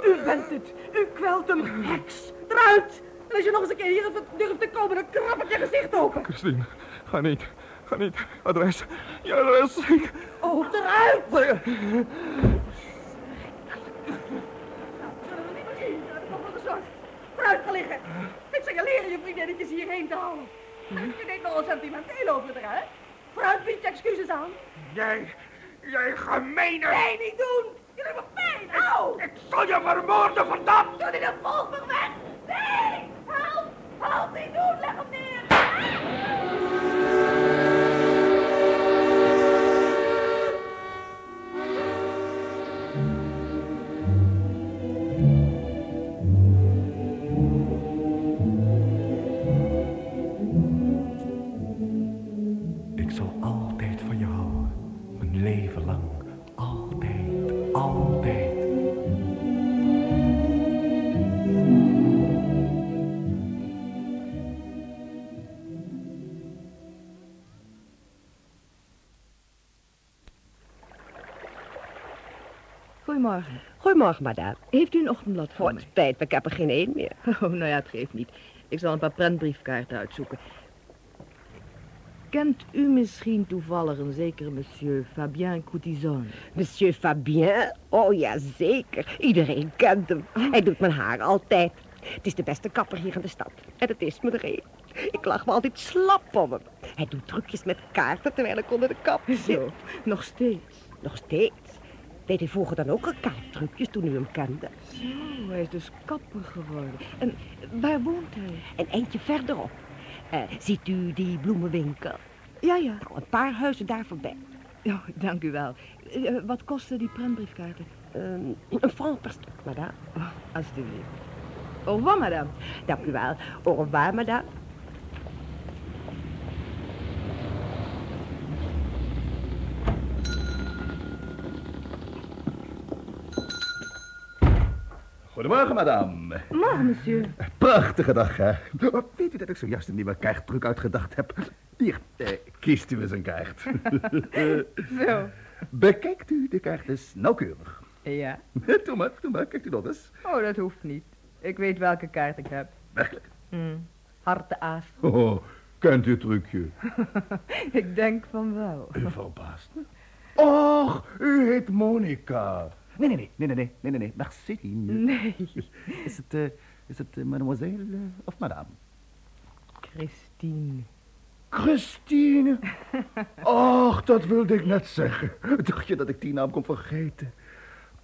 U bent het. U kwelt hem. Heks. Eruit. En als je nog eens een keer hier durft te komen, dan krab ik je gezicht open. Christine, ga niet. Ga niet. Adres. Je adres. Oh, eruit. Vooruit gaan liggen. Ik zal je leren je vriendinnetjes hierheen te houden. Je denkt nogal sentimenteel over het hè? Vooruit, bied je excuses aan. Jij, jij gemene... Nee, niet doen. Je doet me pijn. Au. Ik zal je vermoorden, verdacht. Doe die de volver weg. Nee. Help. Help, niet doen. Leg hem neer. Goedemorgen. Madame. Heeft u een ochtendblad voor Oh, het spijt me, ik heb er geen één meer. Oh, nou ja, het geeft niet. Ik zal een paar prentbriefkaarten uitzoeken. Kent u misschien toevallig een zekere monsieur Fabien Coutizon? Monsieur Fabien? Oh ja, zeker. Iedereen kent hem. Hij doet mijn haar altijd. Het is de beste kapper hier in de stad. En het is me er een. Ik lach me altijd slap om hem. Hij doet trucjes met kaarten terwijl ik onder de kap zit. Zo, nog steeds. Nog steeds. Deed hij vroeger dan ook al kaarttrucjes toen u hem kende? Zo, hij is dus kapper geworden. En waar woont hij? Een eindje verderop. Eh, ziet u die bloemenwinkel? Ja, ja. Nou, een paar huizen daar voorbij. Ja, dank u wel. Eh, wat kosten die prentbriefkaarten? Ehm, een franc per stuk, madame. Oh, alsjeblieft. Au revoir, madame. Dank u wel. Au revoir, madame. Goedemorgen, madame. Morgen, monsieur. Prachtige dag, hè? Oh, Weet u dat ik zojuist een nieuwe kaarttruc uitgedacht heb? Hier, eh, kiest u eens een kaart. Zo. Bekijkt u de kaart eens nauwkeurig. Ja. Doe maar, doe maar, kijkt u nog eens. Oh, dat hoeft niet. Ik weet welke kaart ik heb. Werkelijk? Hmm. Harte aas. Oh, kent u het trucje? ik denk van wel. U verbaast me. Och, u heet Monica. Nee, nee, nee, nee, nee, nee, nee, nee, Maxine. Nee. Is het, eh, is het eh, mademoiselle eh, of madame? Christine. Christine? Och, dat wilde ik net zeggen. Dacht je dat ik die naam kon vergeten?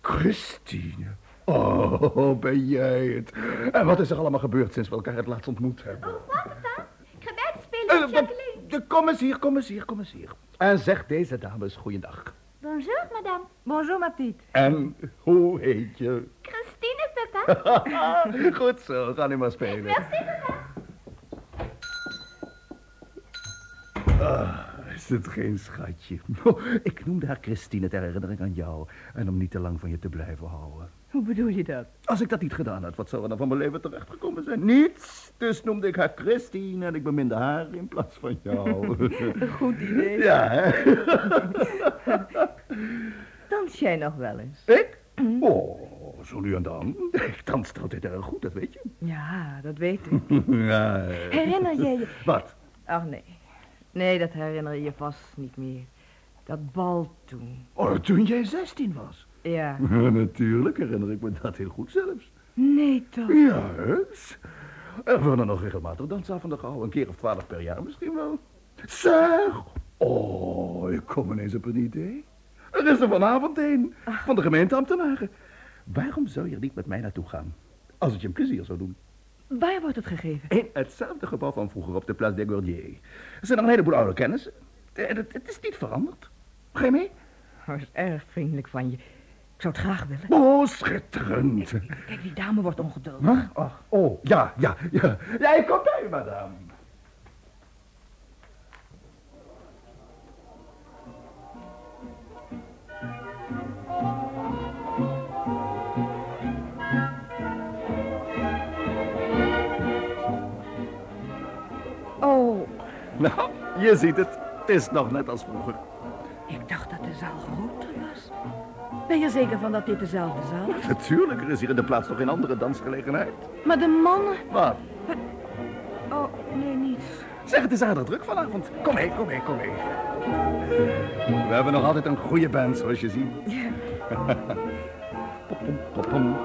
Christine. Oh, ben jij het. En wat is er allemaal gebeurd sinds we elkaar het laatst ontmoet hebben? Oh, papa. Ik ga buiten spelen Jacqueline. de- Kom eens hier, kom eens hier, kom eens hier. En zeg deze dames goeiedag. Bonjour, madame. Bonjour, ma petite. En hoe heet je? Christine, papa. Goed zo, ga nu maar spelen. Merci, papa. Ah, is het geen schatje? Ik noemde haar Christine ter herinnering aan jou. En om niet te lang van je te blijven houden. Hoe bedoel je dat? Als ik dat niet gedaan had, wat zou er dan van mijn leven terechtgekomen zijn? Niets. Dus noemde ik haar Christine en ik beminde haar in plaats van jou. Goed idee. Ja, hè? Dans jij nog wel eens? Ik? Oh, zo nu en dan. Ik danste altijd erg goed, dat weet je. Ja, dat weet ik. Ja. Herinner jij je... Wat? Ach, nee. Nee, dat herinner je je vast niet meer. Dat bal toen. Oh, toen jij 16 was. Ja. Natuurlijk herinner ik me dat heel goed zelfs. Nee, toch? Heus. Er worden nog regelmatig dansavonden gehouden. Een keer of twaalf per jaar misschien wel. Zeg! Oh, ik kom ineens op een idee. Er is er vanavond een. Van de gemeenteambtenaren. Waarom zou je er niet met mij naartoe gaan? Als het je een plezier zou doen. Waar wordt het gegeven? In hetzelfde gebouw van vroeger op de Place des Gordiers. Er zijn nog een heleboel oude kennissen. En het, het is niet veranderd. Ga je mee? Dat is erg vriendelijk van je. Ik zou het graag willen. Oh, schitterend. Kijk, die dame wordt ongeduldig. Huh? Oh, oh, ja, ja, ja. Ja, ik kom bij madame. Oh, Nou, je ziet het. Het is nog net als vroeger. ik dacht dat de zaal. Ben je zeker van dat dit dezelfde zaal is? Natuurlijk, er is hier in de plaats nog geen andere dansgelegenheid. Maar de mannen... Wat? Oh, nee, niets. Zeg, het is aardig druk vanavond. Kom mee, kom mee, kom mee. We hebben nog altijd een goede band, zoals je ziet. Popom,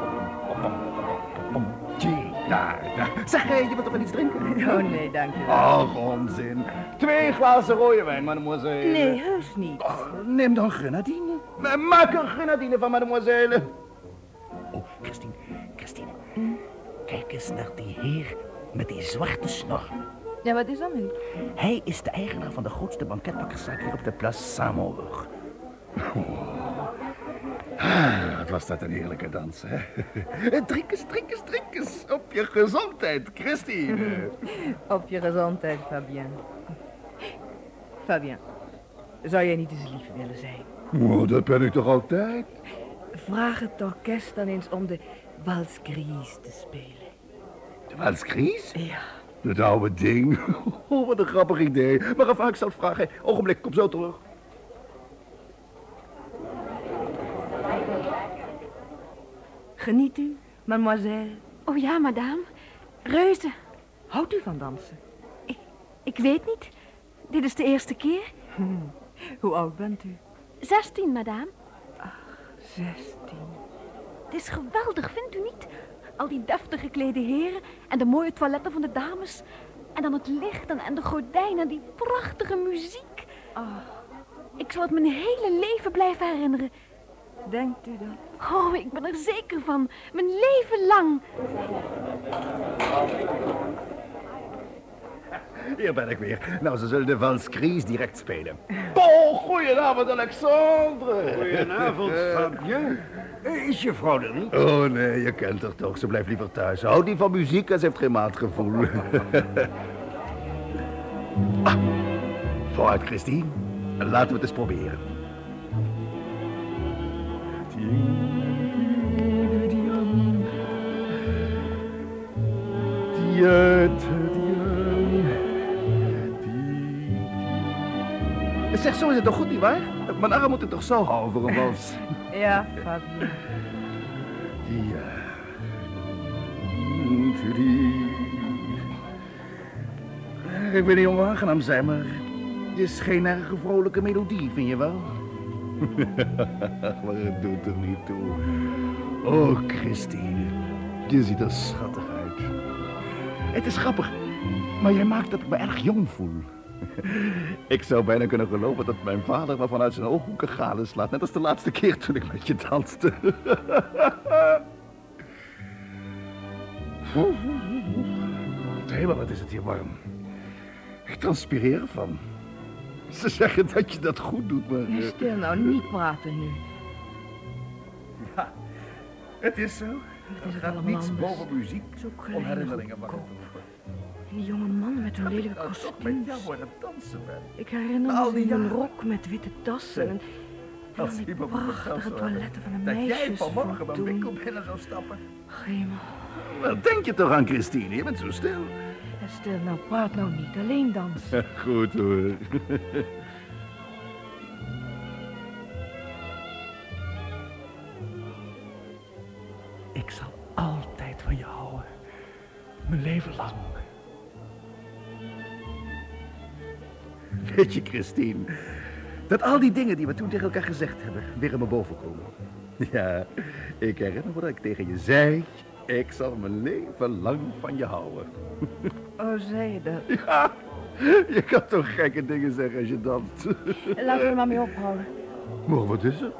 daar, daar. Zeg, eh, je wilt toch wel iets drinken? Oh, nee, dank je wel. Och, onzin. Twee glazen rode wijn, mademoiselle. Nee, heus niet. Oh, neem dan grenadine. Eh, Maak een grenadine van mademoiselle. Oh, Christine, Christine. Kijk eens naar die heer met die zwarte snor. Ja, wat is dat nu? Hij is de eigenaar van de grootste banketbakkerszaak hier op de Place Saint-Maur. Ah, wat was dat een heerlijke dans, hè? Drink eens, drink eens, drink eens. Op je gezondheid, Christine. Op je gezondheid, Fabien. Fabien, zou jij niet eens lief willen zijn? Oh, dat ben ik toch altijd? Vraag het orkest dan eens om de Vals Grise te spelen. De Walskries? Ja. Dat oude ding. Oh, wat een grappig idee. Maar ik zal vragen. Ogenblik, kom zo terug. Geniet u, mademoiselle. Oh ja, madame. Reuze. Houdt u van dansen? Ik weet niet. Dit is de eerste keer. Hoe oud bent u? 16, madame. Zestien. Het is geweldig, vindt u niet? Al die deftig geklede heren en de mooie toiletten van de dames. En dan het licht en, en de gordijnen en die prachtige muziek. Ik zal het mijn hele leven blijven herinneren. Denkt u dat? Oh, ik ben er zeker van. Mijn leven lang. Hier ben ik weer. Nou, ze zullen de Valskries direct spelen. Oh, goedenavond, Alexandre. Goedenavond, Fabien. Is je vrouw er niet? Oh, nee, je kent haar toch. Ze blijft liever thuis. Houdt niet van muziek en ze heeft geen maatgevoel. ah, vooruit, Christine. Laten we het eens proberen. Zeg, zo is het toch goed, nietwaar? Mijn arm moet het toch zo houden voor een wals? Ja. Ik weet niet onaangenaam zijn, maar het is geen erg vrolijke melodie, vind je wel? maar het doet er niet toe. Oh, Christine, je ziet er schattig uit. Het is grappig, maar jij maakt dat ik me erg jong voel. Ik zou bijna kunnen geloven dat mijn vader me vanuit zijn ooghoeken galen slaat. Net als de laatste keer toen ik met je danste. Hé, maar wat is het hier warm. Ik transpireer ervan. Ze zeggen dat je dat goed doet, maar... Ja, eh, Stil nou, niet praten nu. Ja, het is zo. Het is Er gaat niets anders. boven muziek Zo om herinneringen wakker te. Die jonge mannen met hun Dat ik lelijke nou met kostuums. jou aan het dansen ben. Ik herinner Al me die in een rok met witte tassen. En, en Als die prachtige toiletten van de dat meisjes. jij vanmorgen mijn winkel binnen zou stappen. Hemel. Wat denk je toch aan, Christine? Je bent zo stil. Ja, Stil nou, praat nou niet. Alleen dansen. Goed hoor. Ik zal altijd van je houden. Mijn leven lang. Weet je, Christine, dat al die dingen die we toen tegen elkaar gezegd hebben, weer in me boven komen. Ja, ik herinner me dat ik tegen je zei... ik zal mijn leven lang van je houden. Oh, zei je dat? Ja, je kan toch gekke dingen zeggen als je danst. Laten we er maar mee ophouden. Maar wat is er?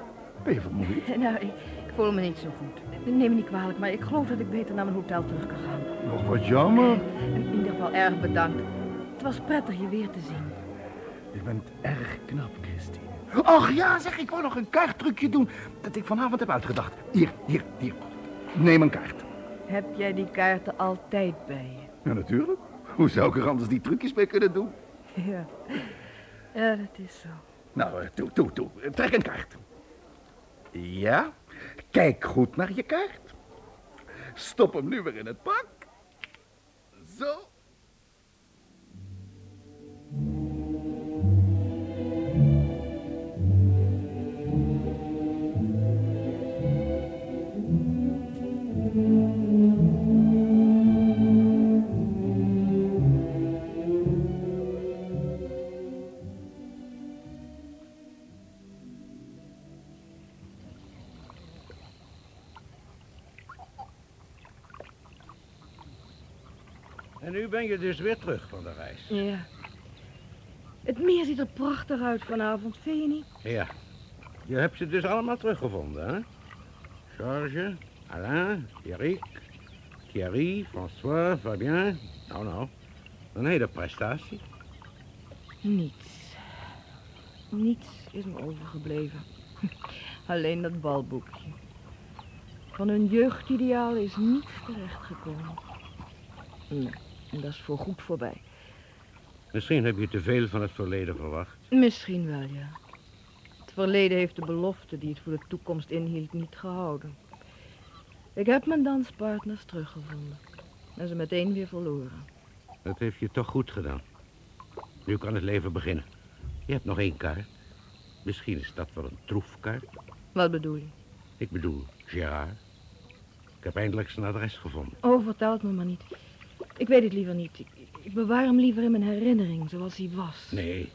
Ben je vermoeid? Nou, ik, voel me niet zo goed. Neem me niet kwalijk, maar ik geloof dat ik beter naar mijn hotel terug kan gaan. Oh, wat jammer. In ieder geval erg bedankt. Het was prettig je weer te zien. Je bent erg knap, Christine. Ach ja, zeg, ik wou nog een kaarttrucje doen dat ik vanavond heb uitgedacht. Hier, hier, hier. Neem een kaart. Heb jij die kaarten altijd bij je? Ja, natuurlijk. Hoe zou ik er anders die trucjes mee kunnen doen? Ja, ja dat is zo. Nou, eh, toe, toe, toe. Trek een kaart. Ja, kijk goed naar je kaart. Stop hem nu weer in het pak. Zo. Ben je dus weer terug van de reis. Ja. Het meer ziet er prachtig uit vanavond, vind je niet? Ja. Je hebt ze dus allemaal teruggevonden, hè? Georges, Alain, Eric, Thierry, François, Fabien. Nou, nou. Een hele prestatie. Niets. Niets is me overgebleven. Alleen dat balboekje. Van hun jeugdideaal is niets terechtgekomen. Nee, en dat is voorgoed voorbij. Misschien heb je te veel van het verleden verwacht. Misschien wel, ja. Het verleden heeft de belofte die het voor de toekomst inhield niet gehouden. Ik heb mijn danspartners teruggevonden. En ze meteen weer verloren. Dat heeft je toch goed gedaan. Nu kan het leven beginnen. Je hebt nog één kaart. Misschien is dat wel een troefkaart. Wat bedoel je? Ik bedoel, Gerard. Ik heb eindelijk zijn adres gevonden. Oh, vertel het me maar niet. Ik weet het liever niet. Ik, ik bewaar hem liever in mijn herinnering, zoals hij was. Nee,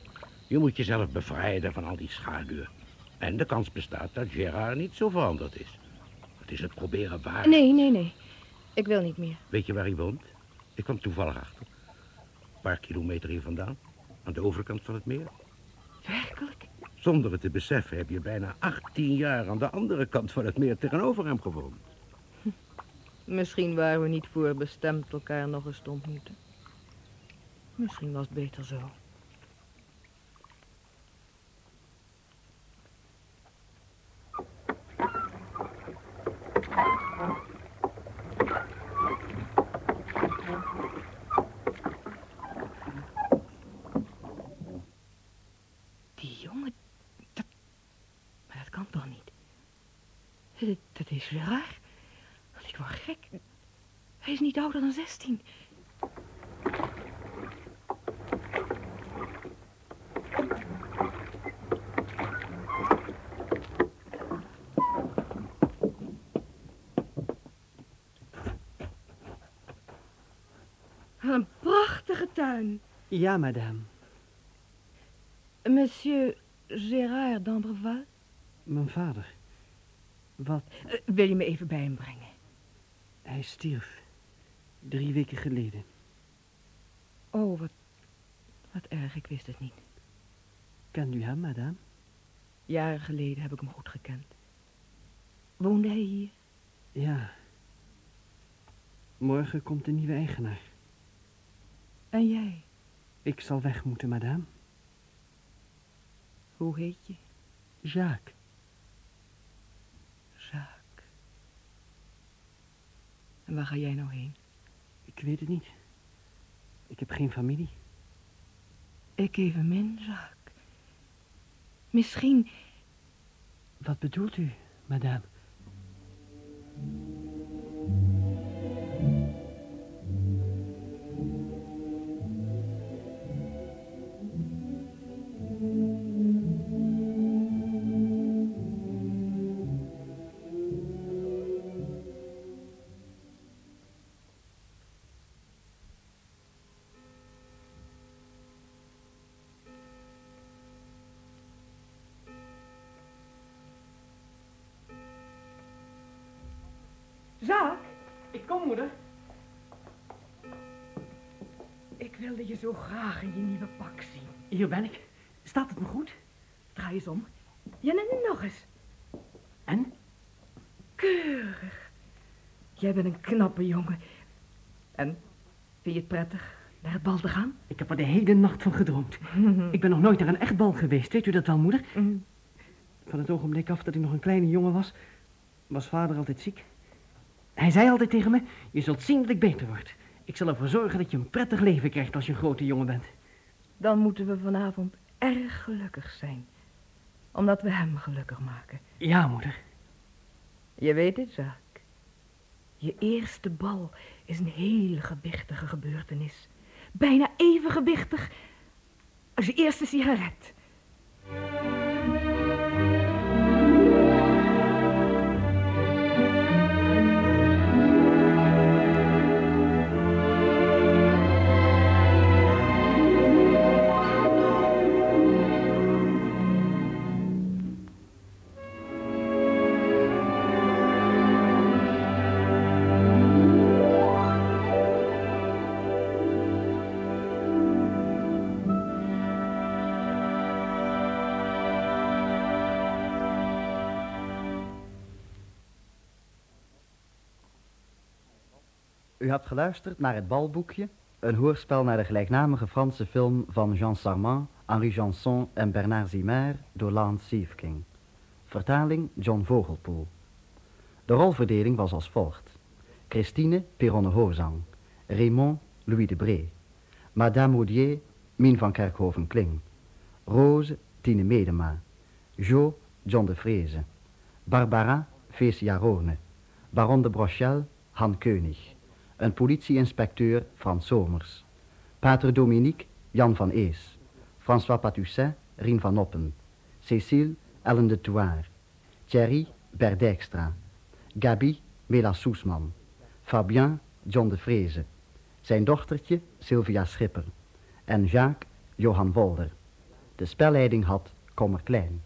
je moet jezelf bevrijden van al die schaduwen. En de kans bestaat dat Gerard niet zo veranderd is. Het is het proberen waar. Nee, nee, nee. Ik wil niet meer. Weet je waar hij woont? Ik kwam toevallig achter. Een paar kilometer hier vandaan. Aan de overkant van het meer. Werkelijk? Zonder het te beseffen heb je bijna 18 jaar aan de andere kant van het meer tegenover hem gewoond. Misschien waren we niet voor bestemd elkaar nog eens te ontmoeten. Misschien was het beter zo. Die jongen, dat... Maar dat kan toch niet? Dat, is Gerard. Ik word gek. Hij is niet ouder dan 16. Wat een prachtige tuin. Ja, madame. Monsieur Gérard d'Ambreval? Mijn vader. Wat? Uh, wil je me even bij hem brengen? Hij stierf. Drie weken geleden. Oh, wat, wat erg, ik wist het niet. Kent u hem, madame? Jaren geleden heb ik hem goed gekend. Woonde hij hier? Ja. Morgen komt de nieuwe eigenaar. En jij? Ik zal weg moeten, madame. Hoe heet je? Jacques. Jacques. En waar ga jij nou heen? Ik weet het niet. Ik heb geen familie. Ik evenmin, Jacques. Misschien... Wat bedoelt u, madame? Zaak, Ik kom, moeder. ik wilde je zo graag in je nieuwe pak zien. Hier ben ik. Staat het me goed? Draai eens om. Ja, nog eens. En? Keurig. Jij bent een knappe jongen. En, vind je het prettig naar het bal te gaan? Ik heb er de hele nacht van gedroomd. ik ben nog nooit naar een echt bal geweest, weet u dat wel, moeder? Van het ogenblik af dat ik nog een kleine jongen was, was vader altijd ziek. Hij zei altijd tegen me, je zult zien dat ik beter word. Ik zal ervoor zorgen dat je een prettig leven krijgt als je een grote jongen bent. Dan moeten we vanavond erg gelukkig zijn. Omdat we hem gelukkig maken. Ja, moeder. Je weet het, Zaak. Je eerste bal is een hele gewichtige gebeurtenis. Bijna even gewichtig als je eerste sigaret. Hebt geluisterd naar het balboekje, een hoorspel naar de gelijknamige Franse film van Jean Sarment, Henri Janson en Bernard Zimer door Lance Siefking. Vertaling John Vogelpoel. De rolverdeling was als volgt. Christine Pironne Hozang, Raymond Louis de Bree, Madame Audier Mien van Kerkhoven-Kling, Rose Tine Medema, Jo John de Vreese, Barbara Feesia Rone, Baron de Brochel Han Keunig, een politieinspecteur Frans Somers, Pater Dominique Jan van Ees, François Patoussin Rien van Noppen, Cécile Ellen de Thouard, Thierry Bert Dijkstra, Gabi Mela Soesman, Fabien John de Vreese, zijn dochtertje Sylvia Schipper. En Jacques Johan Wolder. De spelleiding had Kommer Klein.